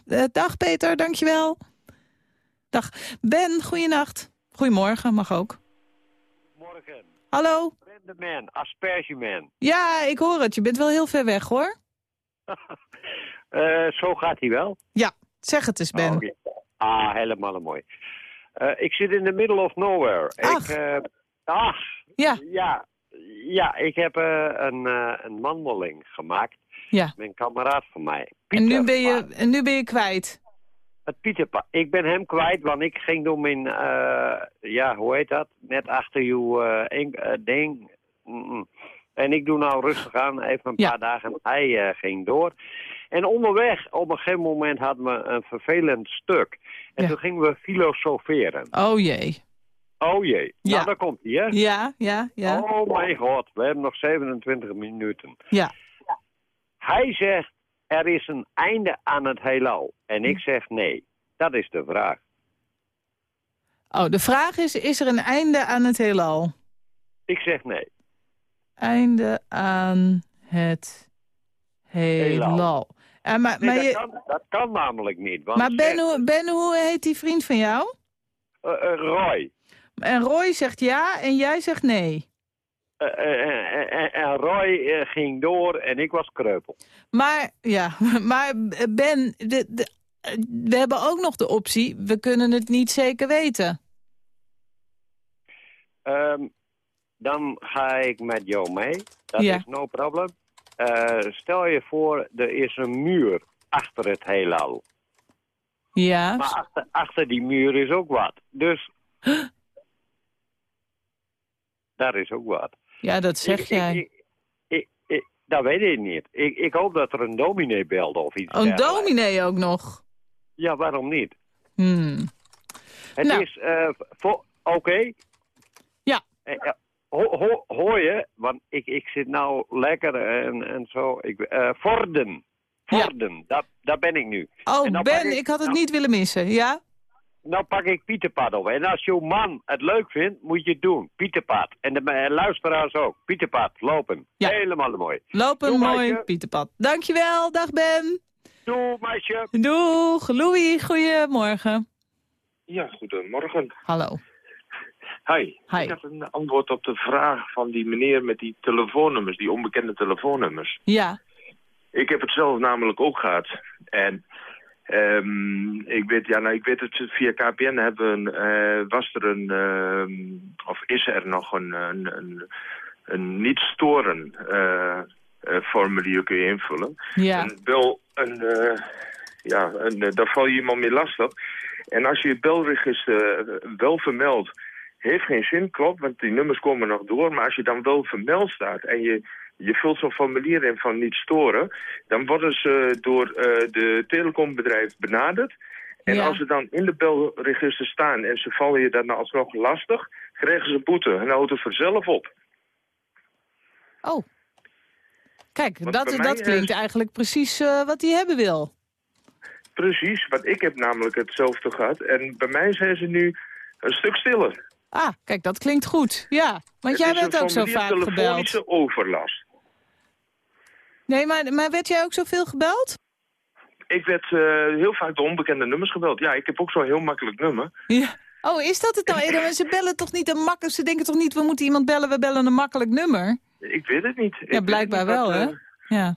Speaker 3: Uh, dag Peter, dankjewel. Dag. Ben, goeienacht. Goedemorgen, mag ook.
Speaker 9: Morgen.
Speaker 3: Hallo.
Speaker 9: Man, aspergeman.
Speaker 3: Ja, ik hoor het. Je bent wel heel ver weg, hoor.
Speaker 9: uh, [LAUGHS] zo gaat hij wel.
Speaker 3: Ja, zeg het eens, Ben.
Speaker 9: Oh, okay. Ah, helemaal mooi. Uh, ik zit in the middle of nowhere.
Speaker 3: Ach.
Speaker 9: Ik, uh, ach.
Speaker 3: Ja.
Speaker 9: Ja, ja ik heb uh, een, een wandeling gemaakt.
Speaker 3: Ja.
Speaker 9: Met een kameraad van mij.
Speaker 3: En nu, ben je, en nu ben je kwijt?
Speaker 9: Het. Ik ben hem kwijt, want ik ging door mijn, ja, hoe heet dat? Net achter je ding. Mm -mm. En ik doe nou rustig aan, even een
Speaker 3: Ja.
Speaker 9: paar dagen. Hij ging door. En onderweg, op een gegeven moment hadden we een vervelend stuk. En
Speaker 3: Ja.
Speaker 9: toen gingen we filosoferen.
Speaker 3: Oh jee.
Speaker 9: Oh jee,
Speaker 3: Ja.
Speaker 9: nou daar komt hij, hè?
Speaker 3: Ja, ja, ja.
Speaker 9: Oh mijn god, we hebben nog 27 minuten.
Speaker 3: Ja.
Speaker 9: Hij zegt, er is een einde aan het heelal. En ik zeg nee. Dat is de vraag.
Speaker 3: Oh, de vraag is, is er een einde aan het heelal?
Speaker 9: Ik zeg nee.
Speaker 3: Einde aan het heelal.
Speaker 9: Heelal.
Speaker 3: Eh, maar,
Speaker 9: Nee,
Speaker 3: maar,
Speaker 9: dat,
Speaker 3: je,
Speaker 9: kan, dat kan namelijk niet. Want
Speaker 3: maar ben,
Speaker 9: zegt,
Speaker 3: hoe, ben, hoe heet die vriend van jou?
Speaker 9: eh, eh, Roy.
Speaker 3: En Roy zegt ja en jij zegt nee.
Speaker 9: En Roy ging door en ik was kreupel.
Speaker 3: Maar, ja, [LAUGHS] maar Ben, de, de, we hebben ook nog de optie, we kunnen het niet zeker weten.
Speaker 9: Ehm, dan ga ik met jou mee. Dat
Speaker 3: Ja.
Speaker 9: is no problem. Eh, stel je voor, er is een muur achter het heelal.
Speaker 3: Ja,
Speaker 9: Maar achter, achter die muur is ook wat. Dus... [GASPS] Daar is ook wat.
Speaker 3: ja dat zeg
Speaker 9: Ik-
Speaker 3: jij.
Speaker 9: Ik, ik, dat weet ik niet. Ik, ik hoop dat er een dominee belde of iets
Speaker 3: een
Speaker 9: dergelijks.
Speaker 3: dominee ook nog.
Speaker 9: Ja, waarom niet?
Speaker 3: Hmm.
Speaker 9: Het
Speaker 3: Nou.
Speaker 9: is... eh, voor- Oké.
Speaker 3: Ja.
Speaker 9: Ho- ho- hoor je? Want ik, ik zit nou lekker en, en zo. Ik, eh, Vorden.
Speaker 3: Ja.
Speaker 9: Vorden. Daar, daar ben ik nu.
Speaker 3: Oh, Ben,
Speaker 9: ik-
Speaker 3: ik had het
Speaker 9: nou-
Speaker 3: niet willen missen, ja?
Speaker 9: Nou pak ik Pieterpad op. En als jouw man het leuk vindt, moet je het doen. Pieterpad. En de eh, luisteraars ook. Pieterpad, lopen.
Speaker 3: Ja.
Speaker 9: Helemaal mooi.
Speaker 3: Lopen
Speaker 9: Doe,
Speaker 3: mooi,
Speaker 9: meisje.
Speaker 3: Pieterpad. Dankjewel, dag Ben.
Speaker 9: Doe, meisje.
Speaker 3: Doeg, Louis, goedemorgen.
Speaker 10: Ja, goedemorgen.
Speaker 3: Hallo.
Speaker 10: Hi.
Speaker 3: Hi.
Speaker 10: Ik had een antwoord op de vraag van die meneer met die telefoonnummers, die onbekende telefoonnummers.
Speaker 3: Ja,
Speaker 10: Ik heb het zelf namelijk ook gehad. En ehm, ik, weet, ja, nou, ik weet het, via KPN hebben, eh, was er een, ehm, of is er nog een, een, een, een niet-storen eh, eh, formulier kun je invullen.
Speaker 3: ja.
Speaker 10: En wel een, ja, een, daar val je iemand mee lastig. En als je je belregister wel vermeldt, heeft geen zin, klopt, want die nummers komen nog door. Maar als je dan wel vermeld staat en je, je vult zo'n formulier in van niet storen, dan worden ze door eh, de telecombedrijf benaderd. En
Speaker 3: Ja.
Speaker 10: als ze dan in de belregister staan en ze vallen je dan alsnog lastig, krijgen ze boete en houden het vanzelf op.
Speaker 3: Oh. Kijk,
Speaker 10: Want
Speaker 3: dat, dat klinkt
Speaker 10: is-
Speaker 3: eigenlijk precies eh, wat hij hebben wil.
Speaker 10: Precies, want ik heb namelijk hetzelfde gehad. En bij mij zijn ze nu een stuk stiller.
Speaker 3: Ah, kijk, dat klinkt goed. Ja, want
Speaker 10: Het
Speaker 3: jij werd ook zo vaak gebeld.
Speaker 10: telefonische overlast.
Speaker 3: Nee, maar, maar werd jij ook zoveel gebeld?
Speaker 10: Ik werd eh, heel vaak door onbekende nummers gebeld. Ja, ik heb ook zo'n heel makkelijk nummer.
Speaker 3: Ja. Oh, is dat het nou? Eh, Ze bellen toch niet een makkelijk... Ze denken toch niet, we moeten iemand bellen, we bellen een makkelijk nummer?
Speaker 10: Ik weet het niet.
Speaker 3: Ja, blijkbaar wel, hè?
Speaker 10: eh,
Speaker 3: Ja.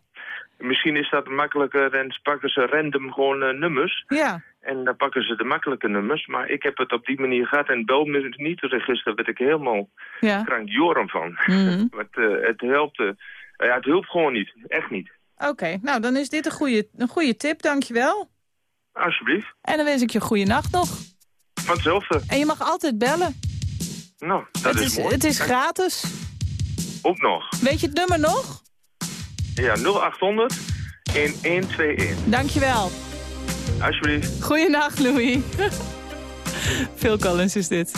Speaker 10: Misschien is dat makkelijker en pakken ze random gewoon eh, nummers.
Speaker 3: Ja.
Speaker 10: En dan pakken ze de makkelijke nummers. Maar ik heb het op die manier gehad. En bel me niet register werd ik helemaal
Speaker 3: ja.
Speaker 10: krankjoren van.
Speaker 3: Mm [LAUGHS]
Speaker 10: Want eh, het, helpt. Eh, ja, het hulp gewoon niet. Echt niet.
Speaker 3: Oké, nou dan is dit een goede, een goede tip. Dankjewel.
Speaker 10: Alsjeblieft.
Speaker 3: En dan wens ik je een goede nacht nog.
Speaker 10: Van hetzelfde.
Speaker 11: En je mag altijd bellen.
Speaker 10: Nou, dat
Speaker 11: het
Speaker 10: is,
Speaker 11: is. Het is gratis.
Speaker 10: Ook nog.
Speaker 11: Weet je het nummer nog?
Speaker 10: Ja, 0800 1121.
Speaker 11: Dankjewel.
Speaker 10: Alsjeblieft.
Speaker 11: Goeienacht, Louis. [LAUGHS] veel Collins is dit.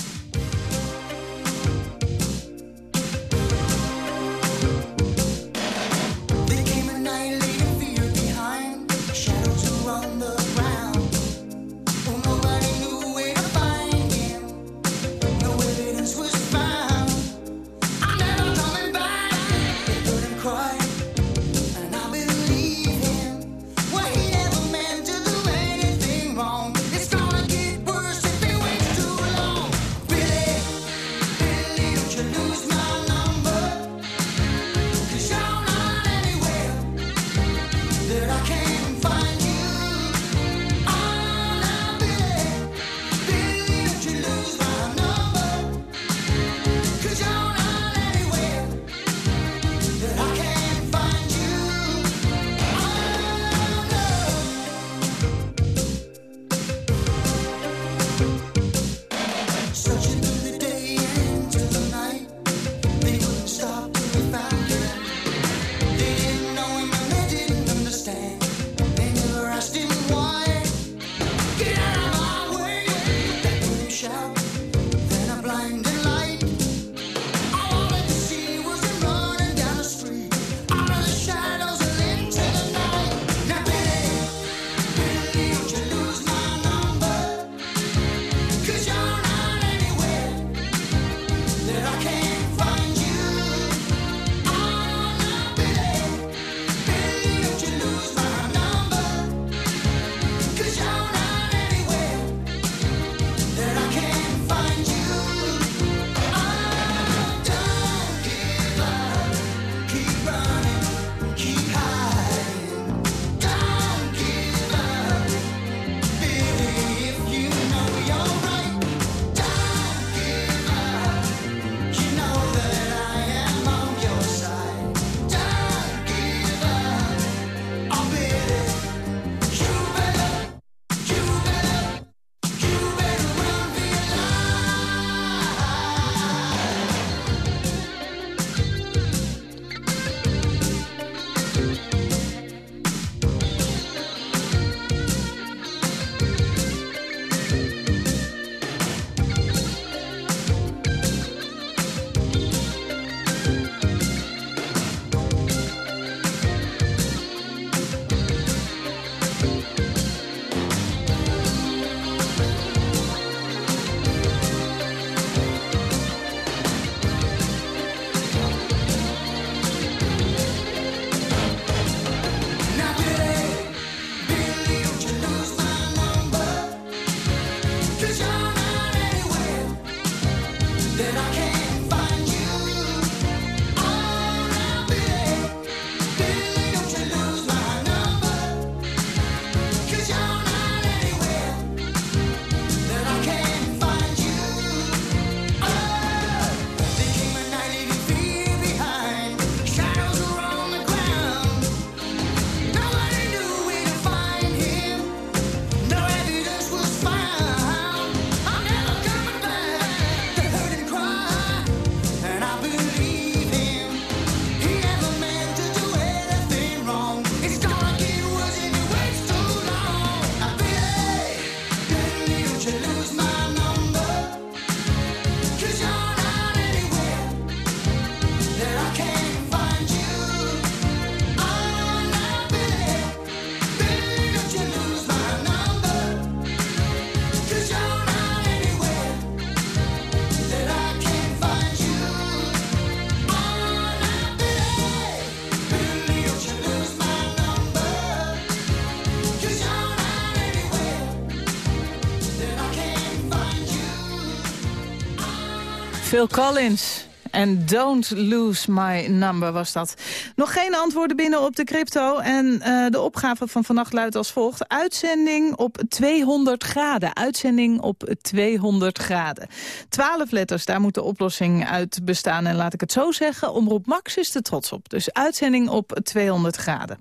Speaker 11: Phil Collins. En don't lose my number was dat. Nog geen antwoorden binnen op de crypto. En eh, de opgave van vannacht luidt als volgt. Uitzending op 200 graden. Uitzending op 200 graden. Twaalf letters, daar moet de oplossing uit bestaan. En laat ik het zo zeggen, Omroep Max is te trots op. Dus uitzending op 200 graden.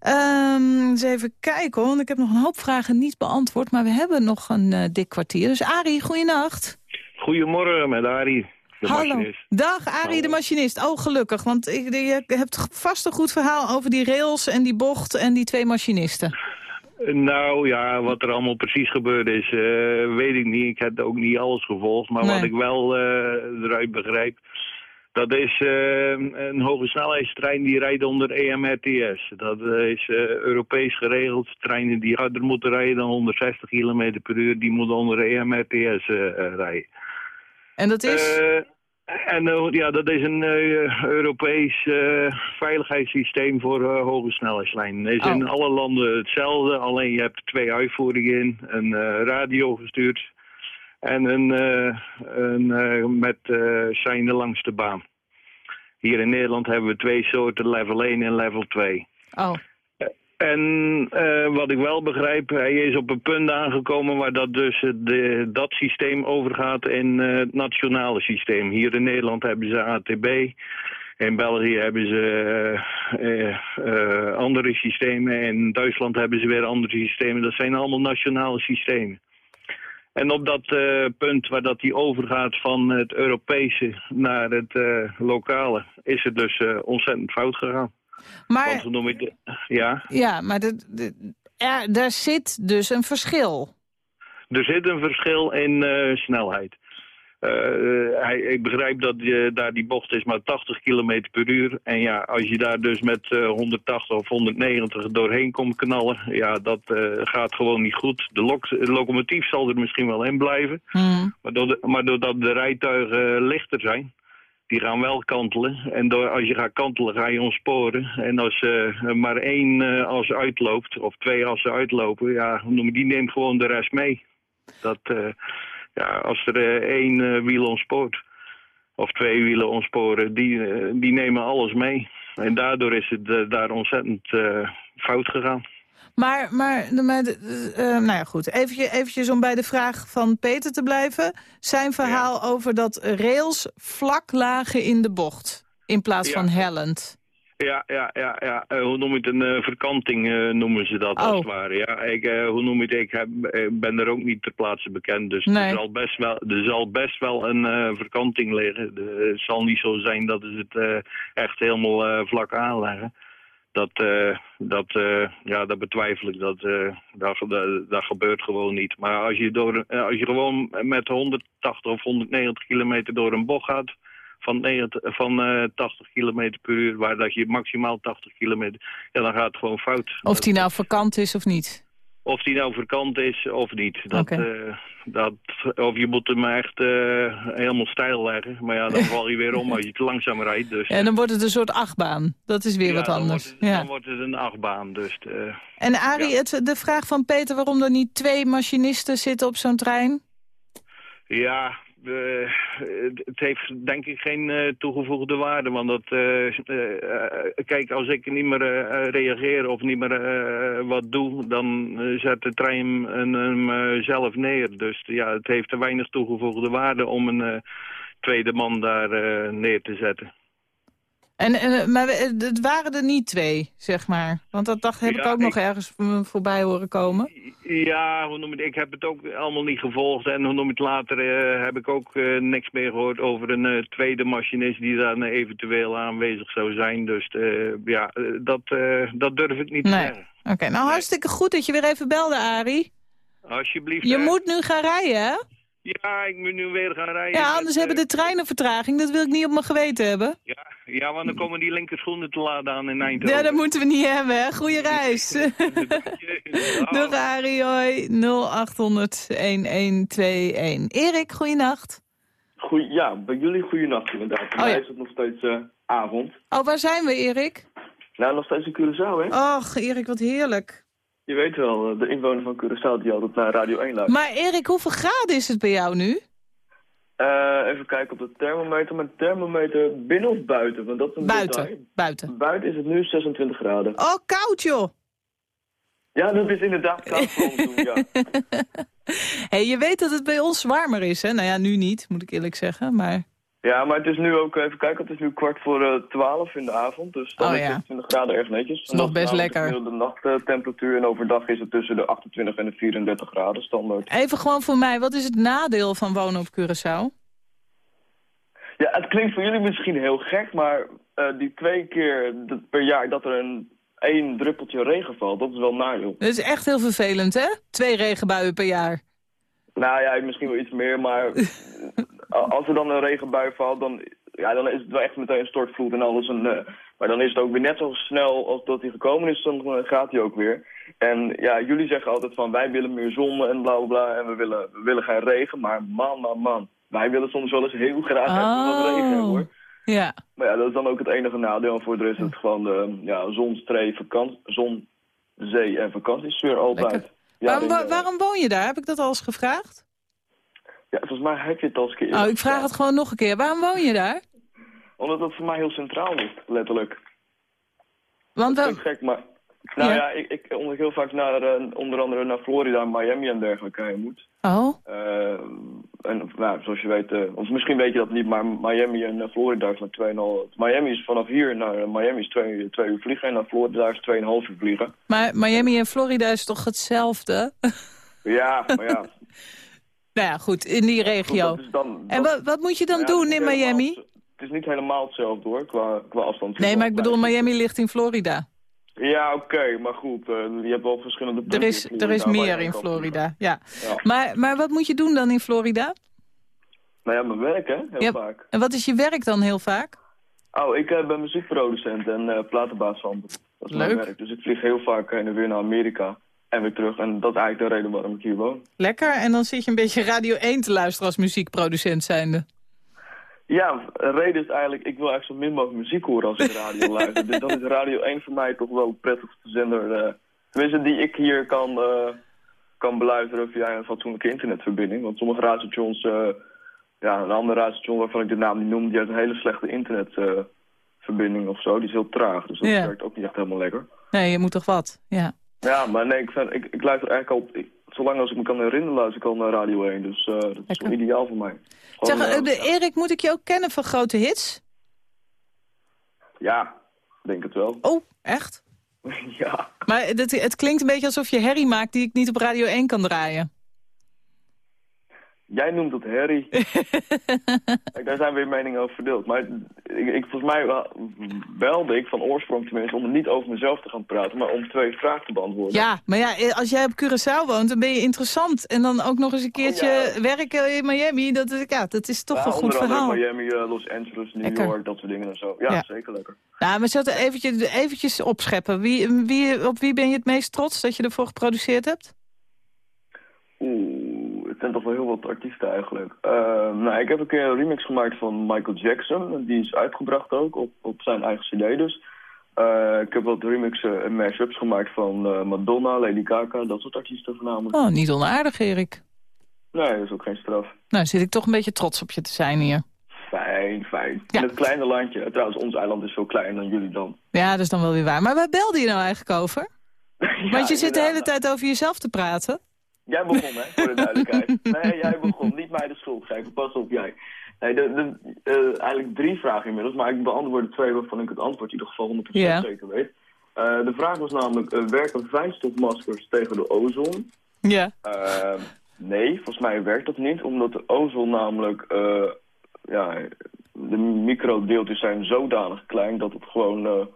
Speaker 3: Ehm, eens even kijken, want ik heb nog een hoop vragen niet beantwoord. Maar we hebben nog een eh, dik kwartier. Dus Arie, goeienacht.
Speaker 12: Goedemorgen met Arie, de
Speaker 3: Hallo.
Speaker 12: machinist.
Speaker 3: Dag Arie, de machinist. Oh, gelukkig, want ik, je hebt vast een goed verhaal over die rails en die bocht en die twee machinisten.
Speaker 12: Nou ja, wat er allemaal precies gebeurd is, eh, weet ik niet. Ik heb ook niet alles gevolgd. Maar
Speaker 3: Nee.
Speaker 12: wat ik wel eh, eruit begrijp, dat is eh, een hoge snelheidstrein die rijdt onder EMRTS. Dat is Europees geregeld. Treinen die harder moeten rijden dan 160 km per uur, die moeten onder EMRTS rijden.
Speaker 3: En dat is?
Speaker 12: Eh, en eh, ja, dat is een eh, Europees veiligheidssysteem voor hoge snelheidslijnen. Het is
Speaker 3: Oh.
Speaker 12: in alle landen hetzelfde, alleen je hebt twee uitvoeringen in. Een radio gestuurd en een, een met langs de baan. Hier in Nederland hebben we twee soorten, level 1 en level 2.
Speaker 3: Oh.
Speaker 12: En eh, wat ik wel begrijp, hij is op een punt aangekomen waar dat dus dat systeem overgaat in eh, het nationale systeem. Hier in Nederland hebben ze ATB. In België hebben ze eh, andere systemen. In Duitsland hebben ze weer andere systemen. Dat zijn allemaal nationale systemen. En op dat punt waar dat die overgaat van het Europese naar het lokale, is het dus ontzettend fout gegaan.
Speaker 3: Maar,
Speaker 12: Want hoe noem je het? Ja.
Speaker 3: ja, maar de, de- er, daar zit dus een verschil.
Speaker 12: Er zit een verschil in eh, snelheid. Eh, hij, ik begrijp dat je, daar die bocht is maar 80 km per uur. En ja, als je daar dus met eh, 180 of 190 doorheen komt knallen... ja, dat eh, gaat gewoon niet goed. De, lok, de locomotief zal er misschien wel in blijven. Maar, door de- maar doordat de rijtuigen eh, lichter zijn... die gaan wel kantelen. En door, als je gaat kantelen ga je ontsporen. En als er maar één eh, as uitloopt, of twee assen uitlopen... ja, die neemt gewoon de rest mee. Dat, eh, ja, als er één wiel ontspoort, of twee wielen ontsporen, die, die nemen alles mee. En daardoor is het daar ontzettend fout gegaan.
Speaker 3: Maar, maar, maar eh, nou ja, goed. Eventjes, eventjes om bij de vraag van Peter te blijven. Zijn verhaal over dat rails vlak lagen in de bocht. In plaats
Speaker 12: Ja.
Speaker 3: van hellend.
Speaker 12: Ja, ja, ja, ja. Eh, hoe noem je het? Een eh, verkanting noemen ze dat als
Speaker 3: Oh.
Speaker 12: het ware. Ja, ik, hoe noem je het? Ik heb, eh, ben er ook niet ter plaatse bekend. Dus
Speaker 3: Nee.
Speaker 12: er, zal best wel, er zal best wel een verkanting liggen. Het zal niet zo zijn dat ze het echt helemaal vlak aanleggen. Dat, eh, dat, eh, ja, dat betwijfel ik. Dat, eh, dat, dat, gebeurt gewoon niet. Maar als je, door, als je gewoon met 180 of 190 kilometer door een bocht gaat van, 90, van eh, 80 km per uur, waar dat je maximaal 80 kilometer, ja, dan gaat het gewoon fout.
Speaker 3: Of die nou vakant is of niet.
Speaker 12: Of die nou verkant is of niet. Dat, eh, dat, of je moet hem echt eh, helemaal stijl leggen. Maar ja, dan [LAUGHS] val je weer om als je te langzaam rijdt. Dus,
Speaker 3: En dan wordt het een soort achtbaan. Dat is weer
Speaker 12: ja,
Speaker 3: wat
Speaker 12: dan
Speaker 3: anders.
Speaker 12: wordt het-
Speaker 3: ja.
Speaker 12: Dan wordt het een achtbaan. Dus, eh,
Speaker 3: En Arie, het, de vraag van Peter waarom er niet twee machinisten zitten op zo'n trein?
Speaker 12: Ja, eh, het heeft denk ik geen eh, toegevoegde waarde. Want dat, eh, kijk, als ik niet meer reageer of niet meer wat doe, dan zet de trein hem zelf neer. Dus ja, het heeft te weinig toegevoegde waarde om een tweede man daar neer te zetten.
Speaker 3: En, en, maar we- het waren er niet twee, zeg maar. Want dat dacht, heb ik ook nog ergens eh, voorbij horen komen.
Speaker 12: Ja, hoe noem het? ik heb het ook allemaal niet gevolgd. En hoe noem het later eh, heb ik ook eh, niks meer gehoord over een eh, tweede machinist die daar eh, eventueel aanwezig zou zijn. Dus eh, ja, eh, dat, eh, dat durf ik niet te
Speaker 3: Nee.
Speaker 12: zeggen.
Speaker 3: Oké, nou hartstikke goed dat je weer even belde, Arie.
Speaker 12: Alsjeblieft.
Speaker 3: Je
Speaker 12: hè.
Speaker 3: moet nu gaan rijden, hè?
Speaker 12: Ja, ik moet nu weer gaan rijden.
Speaker 3: Ja,
Speaker 12: met,
Speaker 3: anders
Speaker 12: eh,
Speaker 3: hebben de treinen vertraging. Dat wil ik niet op mijn geweten hebben.
Speaker 12: Ja, ja, want dan komen die linkerschoenen te laden aan in Eindhoven.
Speaker 3: Ja, dat moeten we niet hebben, hè? Goeie reis. Doeg, Arie, hoi. 0800-1121. Erik, goeienacht.
Speaker 13: Goeie, ja, bij jullie goeienacht inderdaad. Bij
Speaker 3: Oh,
Speaker 13: mij
Speaker 3: ja.
Speaker 13: is het nog steeds eh, avond.
Speaker 3: Oh, waar zijn we, Erik?
Speaker 13: Nou, nog steeds in Curaçao, hè?
Speaker 3: Och, Erik, wat heerlijk.
Speaker 13: Je weet wel, eh, de inwoner van Curaçao die altijd naar Radio 1 luistert.
Speaker 3: Maar Erik, hoeveel graden is het bij jou nu?
Speaker 13: Eh, even kijken op de thermometer. Mijn thermometer binnen of buiten? Want dat is een
Speaker 3: Buiten,
Speaker 13: detail.
Speaker 3: buiten.
Speaker 13: Buiten is het nu 26 graden.
Speaker 3: Oh, koud, joh.
Speaker 13: Ja, dat is inderdaad koud voor ons doen, ja. [LAUGHS]
Speaker 3: hey, je weet dat het bij ons warmer is, hè? Nou ja, nu niet, moet ik eerlijk zeggen, maar...
Speaker 13: Ja, maar het is nu ook, even kijken, het is nu kwart voor eh, twaalf in de avond. Dus dan
Speaker 3: Oh,
Speaker 13: is
Speaker 3: ja.
Speaker 13: het 20 graden erg netjes.
Speaker 3: Is nog best lekker.
Speaker 13: De nachttemperatuur en overdag is het tussen de 28 en de 34 graden standaard.
Speaker 3: Even gewoon voor mij, wat is het nadeel van wonen op Curaçao?
Speaker 13: Ja, het klinkt voor jullie misschien heel gek, maar eh, die twee keer per jaar dat er een één druppeltje regen valt, dat is wel nadeel.
Speaker 3: Dat is echt heel vervelend, hè? Twee regenbuien per jaar.
Speaker 13: Nou ja, misschien wel iets meer, maar [LAUGHS] als er dan een regenbui valt, dan, ja, dan is het wel echt meteen een stortvloed en alles. En, eh, maar dan is het ook weer net zo snel als dat hij gekomen is, dan eh, gaat hij ook weer. En ja, jullie zeggen altijd van wij willen meer zon en bla bla bla en we willen, we willen geen regen, maar man, man, man. Wij willen soms wel eens heel graag even wat regen hoor.
Speaker 3: Ja.
Speaker 13: Maar ja, dat is dan ook het enige nadeel. En voor de rest is het gewoon de ja, zon, stree, vakantie, zon, zee en vakantiesfeer altijd.
Speaker 3: Waarom, wa- waarom woon je daar? Heb ik dat al eens gevraagd?
Speaker 13: ja, volgens mij heb je het al eens een keer
Speaker 3: Oh, ik vraag het gewoon nog een keer. Waarom woon je daar?
Speaker 13: Omdat het voor mij heel centraal ligt, letterlijk.
Speaker 3: Want
Speaker 13: dat klinkt gek, maar... Nou
Speaker 3: Ja.
Speaker 13: ja, ik, ik, heel vaak naar, eh, onder andere naar Florida, Miami en dergelijke heen moet.
Speaker 3: Oh,
Speaker 13: Eh, en nou, zoals je weet, eh, of misschien weet je dat niet, maar Miami en eh, Florida is maar 2,5... Miami is vanaf hier naar eh, Miami is 2 twee uur vliegen en naar Florida is 2,5 uur vliegen.
Speaker 3: maar Miami en Florida is toch hetzelfde? [LAUGHS]
Speaker 13: Ja, maar ja. [LAUGHS]
Speaker 3: nou ja, goed, in die regio.
Speaker 13: dat
Speaker 3: En wat, wat moet je dan
Speaker 13: ja,
Speaker 3: doen in Miami?
Speaker 13: Het is niet helemaal hetzelfde hoor, qua, qua afstand.
Speaker 3: Nee, maar ik bedoel, Miami ligt in Florida.
Speaker 13: Ja, oké, maar goed, eh, je hebt wel verschillende
Speaker 3: Er
Speaker 13: punten
Speaker 3: is,
Speaker 13: in
Speaker 3: er is
Speaker 13: Florida waar
Speaker 3: meer in Florida, ja.
Speaker 13: Ja.
Speaker 3: Maar, maar wat moet je doen dan in Florida?
Speaker 13: Nou ja, mijn werk hè, heel
Speaker 3: Ja,
Speaker 13: vaak.
Speaker 3: En wat is je werk dan heel vaak?
Speaker 13: Oh, ik eh, ben muziekproducent en eh platenbaas van. Dat is mijn
Speaker 3: Leuk.
Speaker 13: werk. Dus ik vlieg heel vaak heen en weer naar Amerika en weer terug. En dat is eigenlijk de reden waarom ik hier woon.
Speaker 3: Lekker, en dan zit je een beetje Radio 1 te luisteren als muziekproducent zijnde.
Speaker 13: Ja, de reden is eigenlijk, ik wil eigenlijk zo min mogelijk muziek horen als ik radio [LAUGHS] luister. Dus dan is Radio 1 voor mij toch wel de prettigste zender. eh tenminste, die ik hier kan, eh, kan beluisteren via een fatsoenlijke internetverbinding. Want sommige radiostations, eh ja, een andere radiostation waarvan ik de naam niet noem, die heeft een hele slechte internetverbinding of zo. Die is heel traag, dus dat
Speaker 3: Ja.
Speaker 13: werkt ook niet echt helemaal lekker.
Speaker 3: Nee, je moet toch wat, ja.
Speaker 13: Ja, maar nee, ik, vind, ik, ik luister eigenlijk al, ik- zolang als ik me kan herinneren, luister ik al naar Radio 1. Dus eh, dat is ideaal voor mij. Gewoon,
Speaker 3: Zeg,
Speaker 13: eh,
Speaker 3: eh, de Erik, moet ik je ook kennen van grote hits?
Speaker 13: ja, denk het wel.
Speaker 3: Oh, echt? [LAUGHS]
Speaker 13: ja.
Speaker 3: Maar het, het klinkt een beetje alsof je herrie maakt die ik niet op Radio 1 kan draaien.
Speaker 13: Jij noemt het herrie. [LAUGHS] Kijk, daar zijn weer meningen over verdeeld. Maar ik, ik, volgens mij wel- belde ik van oorsprong tenminste om niet over mezelf te gaan praten, maar om twee vragen te beantwoorden.
Speaker 3: Ja, maar ja, eh, als jij op Curaçao woont, dan ben je interessant. En dan ook nog eens een keertje werken in Miami. Dat is, ja, dat is toch
Speaker 13: Ja,
Speaker 3: een goed verhaal.
Speaker 13: Miami, eh, Los Angeles, New
Speaker 3: Lekker.
Speaker 13: York, dat soort dingen en zo. Ja,
Speaker 3: Ja.
Speaker 13: zeker lekker.
Speaker 3: Nou, maar zat eventjes, eventjes opscheppen. Wie, wie, op wie ben je het meest trots dat je ervoor geproduceerd hebt?
Speaker 13: Oeh, zijn toch wel heel wat artiesten eigenlijk. Eh, nou, ik heb een keer een remix gemaakt van Michael Jackson. Die is uitgebracht ook op, op zijn eigen cd dus. Eh, ik heb wat remixen en mashups gemaakt van eh, Madonna, Lady Gaga, dat soort artiesten voornamelijk.
Speaker 3: Oh, niet onaardig, Erik.
Speaker 13: Nee, dat is ook geen straf.
Speaker 3: Nou, zit ik toch een beetje trots op je te zijn hier.
Speaker 13: Fijn, fijn. In het kleine landje. Trouwens, ons eiland is veel kleiner dan jullie dan.
Speaker 3: Ja, dat is dan wel weer waar. Maar waar belde je nou eigenlijk over? [LAUGHS] Want je zit de hele tijd over jezelf te praten.
Speaker 13: Jij begon, hè, voor de duidelijkheid. Nee, jij begon. Niet mij de schuld geven. Pas op, jij. Nee, de, de, eh, eigenlijk drie vragen inmiddels, maar ik beantwoordde twee waarvan ik het antwoord in ieder geval 100%
Speaker 3: Ja.
Speaker 13: zeker weet. Eh, de vraag was namelijk, eh, werken fijnstofmaskers tegen de ozon?
Speaker 3: Ja.
Speaker 13: Nee, volgens mij werkt dat niet, omdat de ozon namelijk, ja, de microdeeltjes zijn zodanig klein dat het gewoon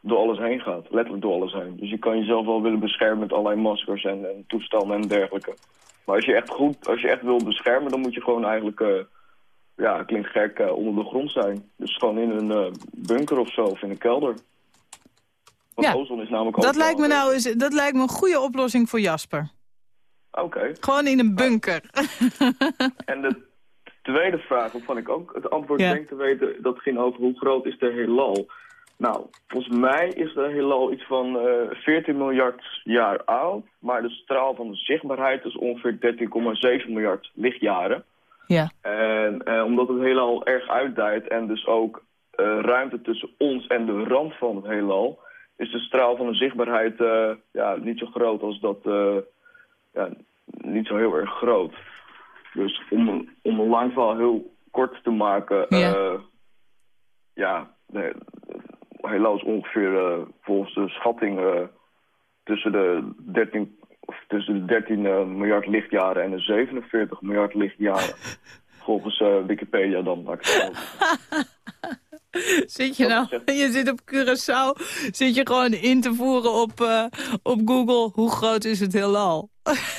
Speaker 13: door alles heen gaat. Letterlijk door alles heen. Dus je kan jezelf wel willen beschermen met allerlei maskers en, en toestanden en dergelijke. Maar als je echt goed, als je echt wil beschermen, dan moet je gewoon eigenlijk, eh, ja, klinkt gek, eh, onder de grond zijn. Dus gewoon in een eh, bunker of zo, of in een kelder. Want
Speaker 3: Ja.
Speaker 13: ozon is namelijk
Speaker 3: Dat lijkt, me nou eens, dat lijkt me een goede oplossing voor Jasper.
Speaker 13: Oké.
Speaker 3: Gewoon in een bunker. [LAUGHS]
Speaker 13: En de tweede vraag, waarvan ik ook het antwoord
Speaker 3: Ja.
Speaker 13: denk te weten, dat ging over hoe groot is de heelal. Nou, volgens mij is de heelal iets van eh 14 miljard jaar oud, maar de straal van de zichtbaarheid is ongeveer 13,7 miljard lichtjaren.
Speaker 3: Ja.
Speaker 13: En eh, omdat het heelal erg uitdijt en dus ook eh, ruimte tussen ons en de rand van het heelal, is de straal van de zichtbaarheid eh, ja, niet zo groot als dat, eh, ja, niet zo heel erg groot. Dus om een, om een lang verhaal heel kort te maken.
Speaker 3: Ja.
Speaker 13: eh, ja, nee, helaas ongeveer eh, volgens de schatting eh, tussen de 13, of tussen de 13 eh, miljard lichtjaren en de 47 miljard lichtjaren. [LAUGHS] volgens Wikipedia dan. [LAUGHS]
Speaker 3: Zit je nou, [LAUGHS] je zit op Curaçao, zit je gewoon in te voeren op, op Google, hoe groot is het heelal?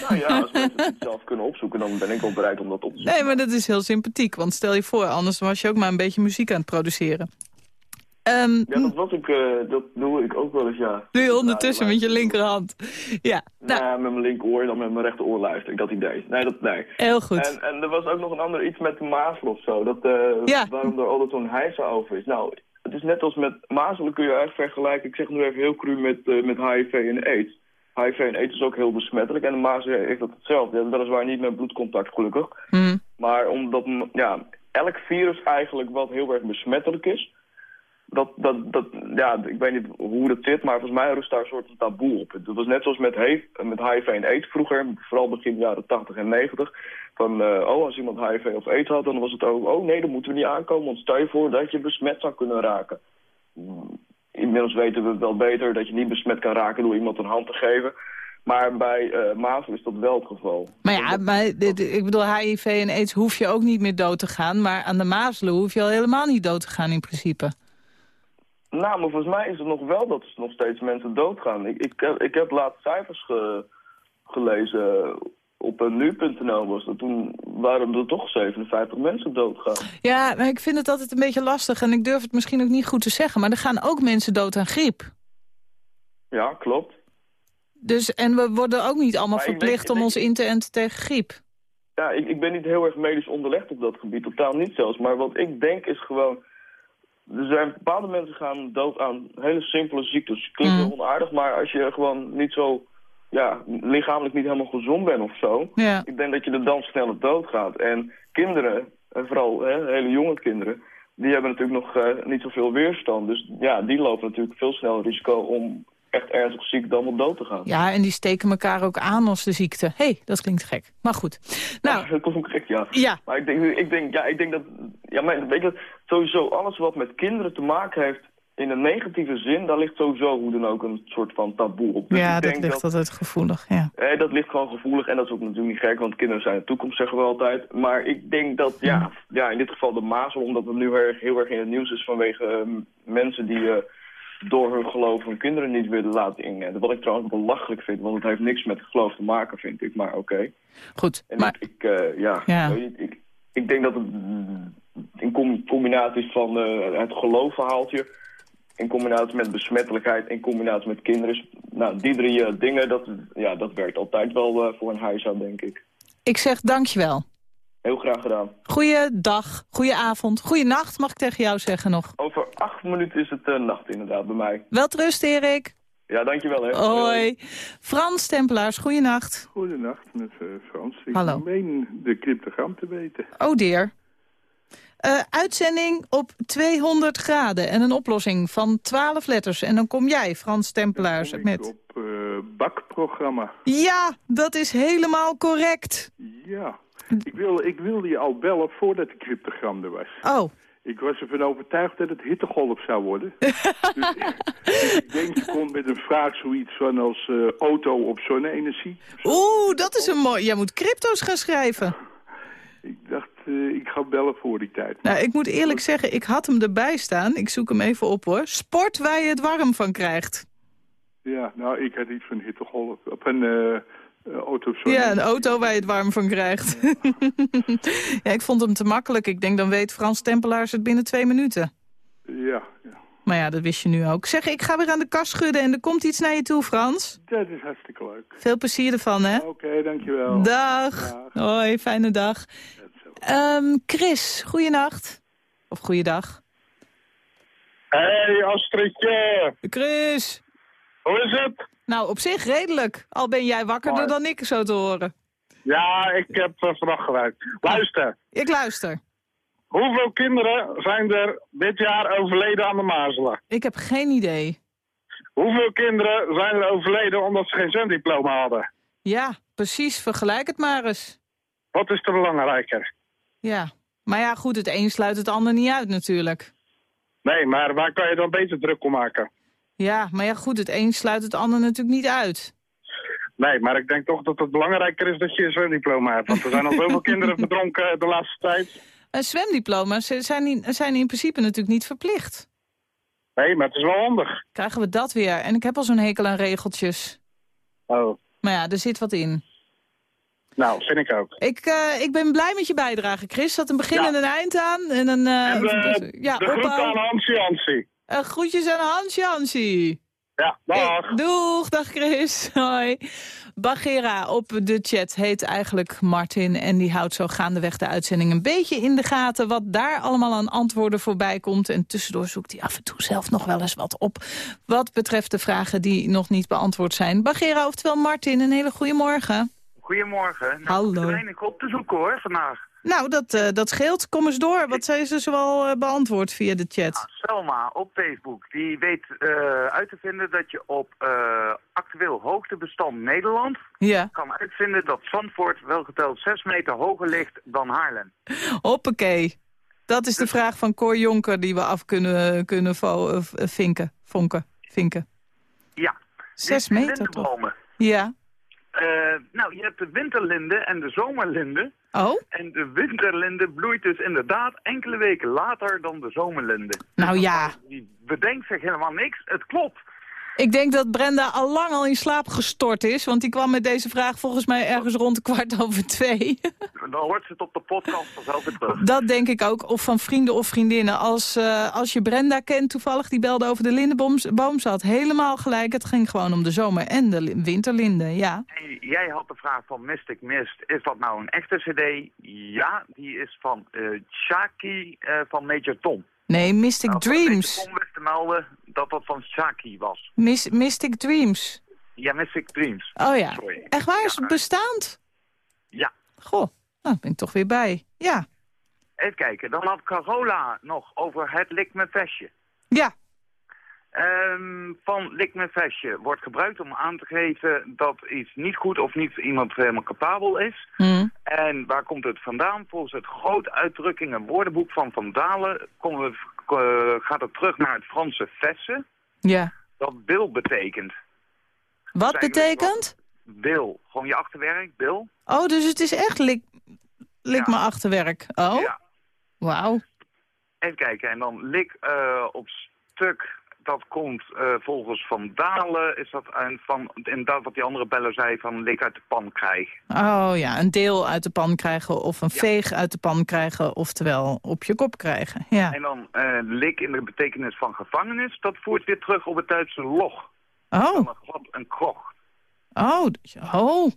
Speaker 13: nou ja, als mensen het zelf kunnen opzoeken, dan ben ik wel bereid om dat op te zoeken.
Speaker 3: Nee, maar dat is heel sympathiek, want stel je voor, anders was je ook maar een beetje muziek aan het produceren. Ehm,
Speaker 13: Ja, dat was ik, eh, dat doe ik ook wel eens, ja.
Speaker 3: doe je ondertussen met je linkerhand. Ja,
Speaker 13: Nou, ja, met mijn linkeroor dan met mijn rechteroor luister ik, dat idee. Nee, dat, nee.
Speaker 3: Heel goed.
Speaker 13: En, en er was ook nog een ander iets met de mazelen of zo, dat,
Speaker 3: Ja.
Speaker 13: waarom er altijd zo'n heisa over is. Nou, het is net als met mazelen kun je eigenlijk vergelijken, ik zeg nu even heel cru met, eh, met HIV en AIDS. HIV en AIDS is ook heel besmettelijk en de mazelen heeft dat hetzelfde. Ja, weliswaar niet met bloedcontact, gelukkig.
Speaker 3: Mhm.
Speaker 13: Maar omdat, ja, elk virus eigenlijk wat heel erg besmettelijk is, dat, dat, dat, ja, ik weet niet hoe dat zit, maar volgens mij rust daar een soort taboe op. Dat was net zoals met, HIV, met HIV en AIDS vroeger, vooral begin jaren 80 en 90. Van, eh, oh, als iemand HIV of AIDS had, dan was het ook, oh nee, dan moeten we niet aankomen, want stel je voor dat je besmet zou kunnen raken. Mm, Inmiddels weten we het wel beter dat je niet besmet kan raken door iemand een hand te geven. Maar bij mazelen is dat wel het geval.
Speaker 3: Maar ja, maar, dit- ik bedoel, HIV en AIDS hoef je ook niet meer dood te gaan, maar aan de mazelen hoef je al helemaal niet dood te gaan in principe.
Speaker 13: Nou, maar volgens mij is het nog wel dat er nog steeds mensen doodgaan. Ik, ik, heb- ik heb laatst cijfers ge- gelezen op nu.nl was dat. Toen waren er toch 57 mensen doodgaan.
Speaker 3: Ja, maar ik vind het altijd een beetje lastig en ik durf het misschien ook niet goed te zeggen, maar er gaan ook mensen dood aan griep.
Speaker 13: Ja, klopt.
Speaker 3: Dus, en we worden ook niet allemaal
Speaker 13: Maar ik denk-
Speaker 3: verplicht om ons in te enten tegen griep.
Speaker 13: Ja, ik, ik ben niet heel erg medisch onderlegd op dat gebied, totaal niet zelfs. Maar wat ik denk is gewoon... Er zijn bepaalde mensen gaan dood aan hele simpele ziektes. Klinkt heel onaardig, maar als je gewoon niet zo... Ja, lichamelijk niet helemaal gezond bent of zo...
Speaker 3: Ja.
Speaker 13: Ik denk dat je er dan sneller doodgaat. En kinderen, en vooral hè, hele jonge kinderen... die hebben natuurlijk nog eh, niet zoveel weerstand. Dus ja, die lopen natuurlijk veel sneller risico om echt ernstig ziek dan wel dood te gaan.
Speaker 3: Ja, en die steken elkaar ook aan als de ziekte. Hé, hey, dat klinkt gek. Maar goed. Nou,
Speaker 13: dat klonk gek, ja.
Speaker 3: Ja.
Speaker 13: Maar ik denk, ik denk, ja, ik denk dat, ja, maar weet je, sowieso alles wat met kinderen te maken heeft in een negatieve zin, daar ligt sowieso hoe dan ook een soort van taboe op. Dus
Speaker 3: ja, dat ligt altijd gevoelig, ja.
Speaker 13: Eh, dat ligt gewoon gevoelig en dat is ook natuurlijk niet gek, want kinderen zijn de toekomst, zeggen we altijd. Maar ik denk dat, ja, ja in dit geval de mazel, omdat het nu heel erg, heel erg in het nieuws is vanwege eh, mensen die eh, door hun geloof hun kinderen niet willen laten inenten. Wat ik trouwens belachelijk vind, want het heeft niks met geloof te maken, vind ik, maar oké.
Speaker 3: Goed,
Speaker 13: En
Speaker 3: maar...
Speaker 13: ik, eh, ja, ik, ik denk dat het in com- combinatie van eh, het geloofverhaaltje, in combinatie met besmettelijkheid, in combinatie met kinderen, nou, die drie eh, dingen, dat, ja, dat werkt altijd wel eh, voor een huishoud, denk ik.
Speaker 3: Ik zeg dankjewel.
Speaker 13: Heel graag gedaan.
Speaker 3: Goeiedag, goedenavond, goeienacht mag ik tegen jou zeggen nog.
Speaker 13: Over acht minuten is het eh, nacht inderdaad bij mij.
Speaker 3: Welterust, Erik.
Speaker 13: Ja, dankjewel hè.
Speaker 3: Hoi. Frans Tempelaars, goeienacht.
Speaker 14: Goedenacht, met eh, Frans. Ik
Speaker 3: Hallo.
Speaker 14: meen de cryptogram te weten.
Speaker 3: Oh dear. Eh, uitzending op 200 graden en een oplossing van 12 letters. En dan kom jij, Frans Tempelaars, met...
Speaker 14: Op eh, bakprogramma.
Speaker 3: Ja, dat is helemaal correct.
Speaker 14: Ja. Ik, wil, ik wilde je al bellen voordat de cryptogram er was.
Speaker 3: Oh.
Speaker 14: Ik was ervan overtuigd dat het hittegolf zou worden. [LAUGHS] dus ik denk, je komt met een vraag zoiets van als eh, auto op zonne-energie.
Speaker 3: Oeh, dat is een mooi... Jij moet crypto's gaan schrijven.
Speaker 14: Ik dacht, eh, ik ga bellen voor die tijd.
Speaker 3: Nou, ik moet eerlijk zeggen, ik had hem erbij staan. Ik zoek hem even op, hoor. Sport waar je het warm van krijgt.
Speaker 14: Ja, nou, ik had iets van hittegolf. Op een eh, auto op zonne
Speaker 3: Ja, een auto waar je het warm van krijgt. [LAUGHS] ja, ik vond hem te makkelijk. Ik denk, dan weet Frans Tempelaars het binnen twee minuten.
Speaker 14: Ja, ja.
Speaker 3: Maar ja, dat wist je nu ook. Zeg, ik ga weer aan de kast schudden en er komt iets naar je toe, Frans.
Speaker 14: Dat is hartstikke leuk.
Speaker 3: Veel plezier ervan, hè?
Speaker 14: Oké, dankjewel.
Speaker 3: Dag. Hoi, fijne dag. Ehm, Chris, goeienacht. Of goeiedag.
Speaker 15: Hey Astridje,
Speaker 3: Chris.
Speaker 15: hoe is het?
Speaker 3: Nou, op zich redelijk. Al ben jij wakkerder dan ik, zo te horen.
Speaker 15: Ja, ik heb uh, vannacht gewerkt. Luister,
Speaker 3: Ik luister.
Speaker 15: hoeveel kinderen zijn er dit jaar overleden aan de mazelen?
Speaker 3: Ik heb geen idee.
Speaker 15: Hoeveel kinderen zijn er overleden omdat ze geen zwemdiploma hadden?
Speaker 3: Ja, precies. Vergelijk het maar eens.
Speaker 15: Wat is er belangrijker?
Speaker 3: Ja, Maar ja, goed, het een sluit het ander niet uit natuurlijk.
Speaker 15: Nee, maar waar kan je dan beter druk om maken?
Speaker 3: Ja, maar ja, goed, het een sluit het ander natuurlijk niet uit.
Speaker 15: Nee, maar ik denk toch dat het belangrijker is dat je een zwemdiploma hebt. Want er zijn al zoveel [LAUGHS] kinderen verdronken de laatste tijd.
Speaker 3: En zwemdiploma's zijn, niet- zijn in principe natuurlijk niet verplicht.
Speaker 15: Nee, maar het is wel handig.
Speaker 3: Krijgen we dat weer? En ik heb al zo'n hekel aan regeltjes.
Speaker 15: Oh,
Speaker 3: Maar ja, er zit wat in.
Speaker 15: nou, vind ik ook.
Speaker 3: Ik, eh, ik ben blij met je bijdrage, Chris. Zat een begin en een eind aan. En een, eh,
Speaker 15: En de,
Speaker 3: ja,
Speaker 15: de aan Hansie Hansie.
Speaker 3: Eh, groetjes aan Hans Jansie.
Speaker 15: Ja, dag.
Speaker 3: Doeg, dag Chris. [LAUGHS] Hoi. Bagera op de chat heet eigenlijk Martin. En die houdt zo gaandeweg de uitzending een beetje in de gaten... wat daar allemaal aan antwoorden voorbij komt. En tussendoor zoekt hij af en toe zelf nog wel eens wat op... wat betreft de vragen die nog niet beantwoord zijn. Bagera, oftewel Martin, een hele goede morgen.
Speaker 16: Goedemorgen. Nou,
Speaker 3: Hallo.
Speaker 16: te weinig op te zoeken hoor, vandaag.
Speaker 3: Nou, dat, eh, dat scheelt. Kom eens door. Wat zijn ze zoal eh, beantwoord via de chat?
Speaker 16: Selma op Facebook, die weet eh, uit te vinden dat je op actueel hoogtebestand Nederland
Speaker 3: Ja.
Speaker 16: kan uitvinden dat Zandvoort wel geteld 6 meter hoger ligt dan Haarlem.
Speaker 3: Hoppakee. Dat is de vraag van Cor Jonker die we af kunnen, kunnen vinken. Vonken. Vinken.
Speaker 16: Ja.
Speaker 3: Zes meter, toch? Ja.
Speaker 16: Eh, nou, je hebt de winterlinde en de zomerlinde.
Speaker 3: Oh?
Speaker 16: En de winterlinde bloeit dus inderdaad enkele weken later dan de zomerlinde.
Speaker 3: Nou ja.
Speaker 16: Die bedenkt zich helemaal niks. Het klopt.
Speaker 3: Ik denk dat Brenda al lang al in slaap gestort is. Want die kwam met deze vraag volgens mij ergens rond kwart over twee. [LAUGHS]
Speaker 16: Dan hoort ze het op de podcast vanzelf weer terug.
Speaker 3: Dat denk ik ook. Of van vrienden of vriendinnen. Als, eh, als je Brenda kent toevallig, die belde over de lindenboom. Had helemaal gelijk. Het ging gewoon om de zomer- en de li- winterlinden. Ja.
Speaker 16: En jij had de vraag van Mystic Mist. Is dat nou een echte cd? Ja, die is van eh Shaki eh, van Major Tom.
Speaker 3: Nee, Mystic
Speaker 16: Nou,
Speaker 3: Dreams.
Speaker 16: Wist te melden dat dat van Shaki was.
Speaker 3: Mis- Mystic Dreams.
Speaker 16: Ja, Mystic Dreams.
Speaker 3: Oh ja.
Speaker 16: Sorry.
Speaker 3: Echt waar? Is het bestaand?
Speaker 16: Ja.
Speaker 3: Goh, nou ben ik toch weer bij. Ja.
Speaker 16: Even kijken, dan had Carola nog over het lik me vestje.
Speaker 3: Ja.
Speaker 16: Ehm, van lik me vestje wordt gebruikt om aan te geven dat iets niet goed of niet iemand helemaal capabel is.
Speaker 3: Hmm.
Speaker 16: En waar komt het vandaan? Volgens het groot uitdrukkingen woordenboek van Van Dalen komen we, eh, gaat het terug naar het Franse vesse,
Speaker 3: Ja.
Speaker 16: dat bil betekent.
Speaker 3: Wat betekent?
Speaker 16: Bil, gewoon je achterwerk, bil.
Speaker 3: Oh, dus het is echt lik, lik me achterwerk. Oh?
Speaker 16: Ja.
Speaker 3: Wauw.
Speaker 16: Even kijken, en dan lik eh, op stuk, dat komt eh, volgens Van Dalen, is dat een van, inderdaad wat die andere beller zei, van lik uit de pan krijgen.
Speaker 3: Oh ja, een deel uit de pan krijgen of een veeg uit de pan krijgen. Oftewel op je kop krijgen. Ja.
Speaker 16: En dan eh, lik in de betekenis van gevangenis, dat voert weer terug op het Duitse log.
Speaker 3: Oh.
Speaker 16: Dan een een krog.
Speaker 3: Oh, oh.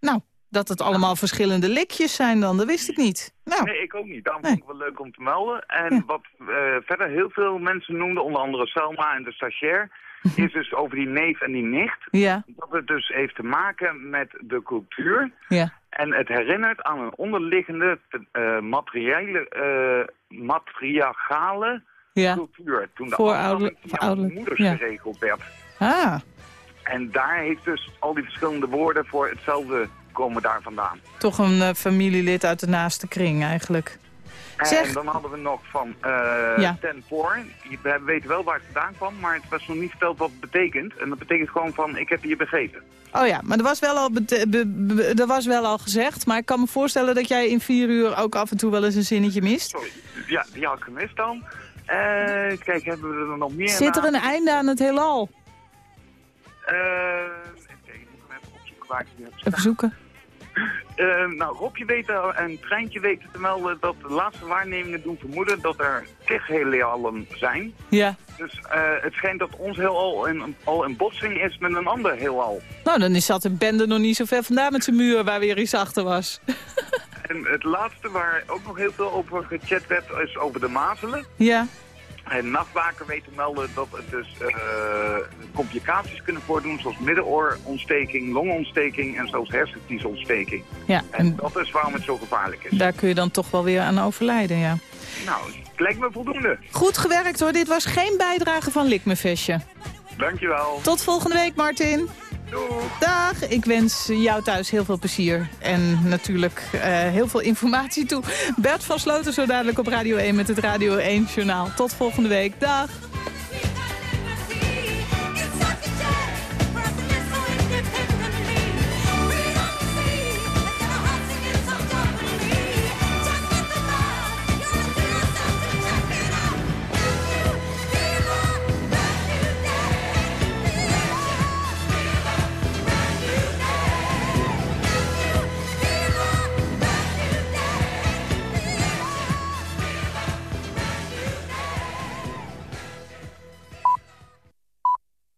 Speaker 3: Nou, dat het allemaal verschillende likjes zijn dan, dat wist ik niet. Nou,
Speaker 16: Nee, ik ook niet. Daarom vond ik het wel leuk om te melden. En wat eh, verder heel veel mensen noemden, onder andere Selma en de stagiair, is dus over die neef en die nicht.
Speaker 3: ja,
Speaker 16: Dat het dus heeft te maken met de cultuur.
Speaker 3: ja.
Speaker 16: En het herinnert aan een onderliggende eh materiële, eh, matriarchale
Speaker 3: Ja.
Speaker 16: cultuur. Toen de
Speaker 3: ouderlijk,
Speaker 16: moeders
Speaker 3: ja.
Speaker 16: geregeld werd.
Speaker 3: Ah,
Speaker 16: En daar heeft dus al die verschillende woorden voor hetzelfde komen daar vandaan.
Speaker 3: toch een eh, familielid uit de naaste kring eigenlijk.
Speaker 16: En
Speaker 3: Zeg-
Speaker 16: dan hadden we nog van
Speaker 3: Ja.
Speaker 16: ten voor. We weten wel waar het vandaan kwam, maar het was nog niet verteld wat het betekent. En dat betekent gewoon van, ik heb je begrepen.
Speaker 3: Oh ja, maar er was, wel al er was wel al gezegd. Maar ik kan me voorstellen dat jij in vier uur ook af en toe wel eens een zinnetje mist.
Speaker 16: Sorry. Ja, die had ik gemist dan. Eh, kijk, hebben we er nog meer
Speaker 3: Zit er een einde aan het heelal?
Speaker 16: Eh, even kijken, ik moet hem even opzoeken waar ik heb.
Speaker 3: Even zoeken.
Speaker 16: Eh, nou, Robje weet al en Treintje weten te melden dat de laatste waarnemingen doen vermoeden dat er tig heelalen zijn.
Speaker 3: Ja.
Speaker 16: Dus eh, het schijnt dat ons heelal in, al in botsing is met een ander heelal.
Speaker 3: Nou, dan is zat de bende nog niet zo ver vandaan met zijn muur waar weer iets achter was.
Speaker 16: En het laatste waar ook nog heel veel over gechat werd is over de mazelen.
Speaker 3: Ja.
Speaker 16: En nachtwaker weet te melden dat het dus eh, complicaties kunnen voordoen zoals middenoorontsteking, longontsteking en zelfs hersenvliesontsteking.
Speaker 3: Ja,
Speaker 16: En
Speaker 3: en
Speaker 16: dat is waarom het zo gevaarlijk is.
Speaker 3: daar kun je dan toch wel weer aan overlijden, ja.
Speaker 16: Nou, het lijkt me voldoende.
Speaker 3: Goed gewerkt hoor, dit was geen bijdrage van Likmevestje.
Speaker 16: Dankjewel.
Speaker 3: Tot volgende week, Martin. Dag, ik wens jou thuis heel veel plezier. En natuurlijk eh, heel veel informatie toe. Bert van Sloten zo dadelijk op Radio 1 met het Radio 1 Journaal. Tot volgende week. Dag.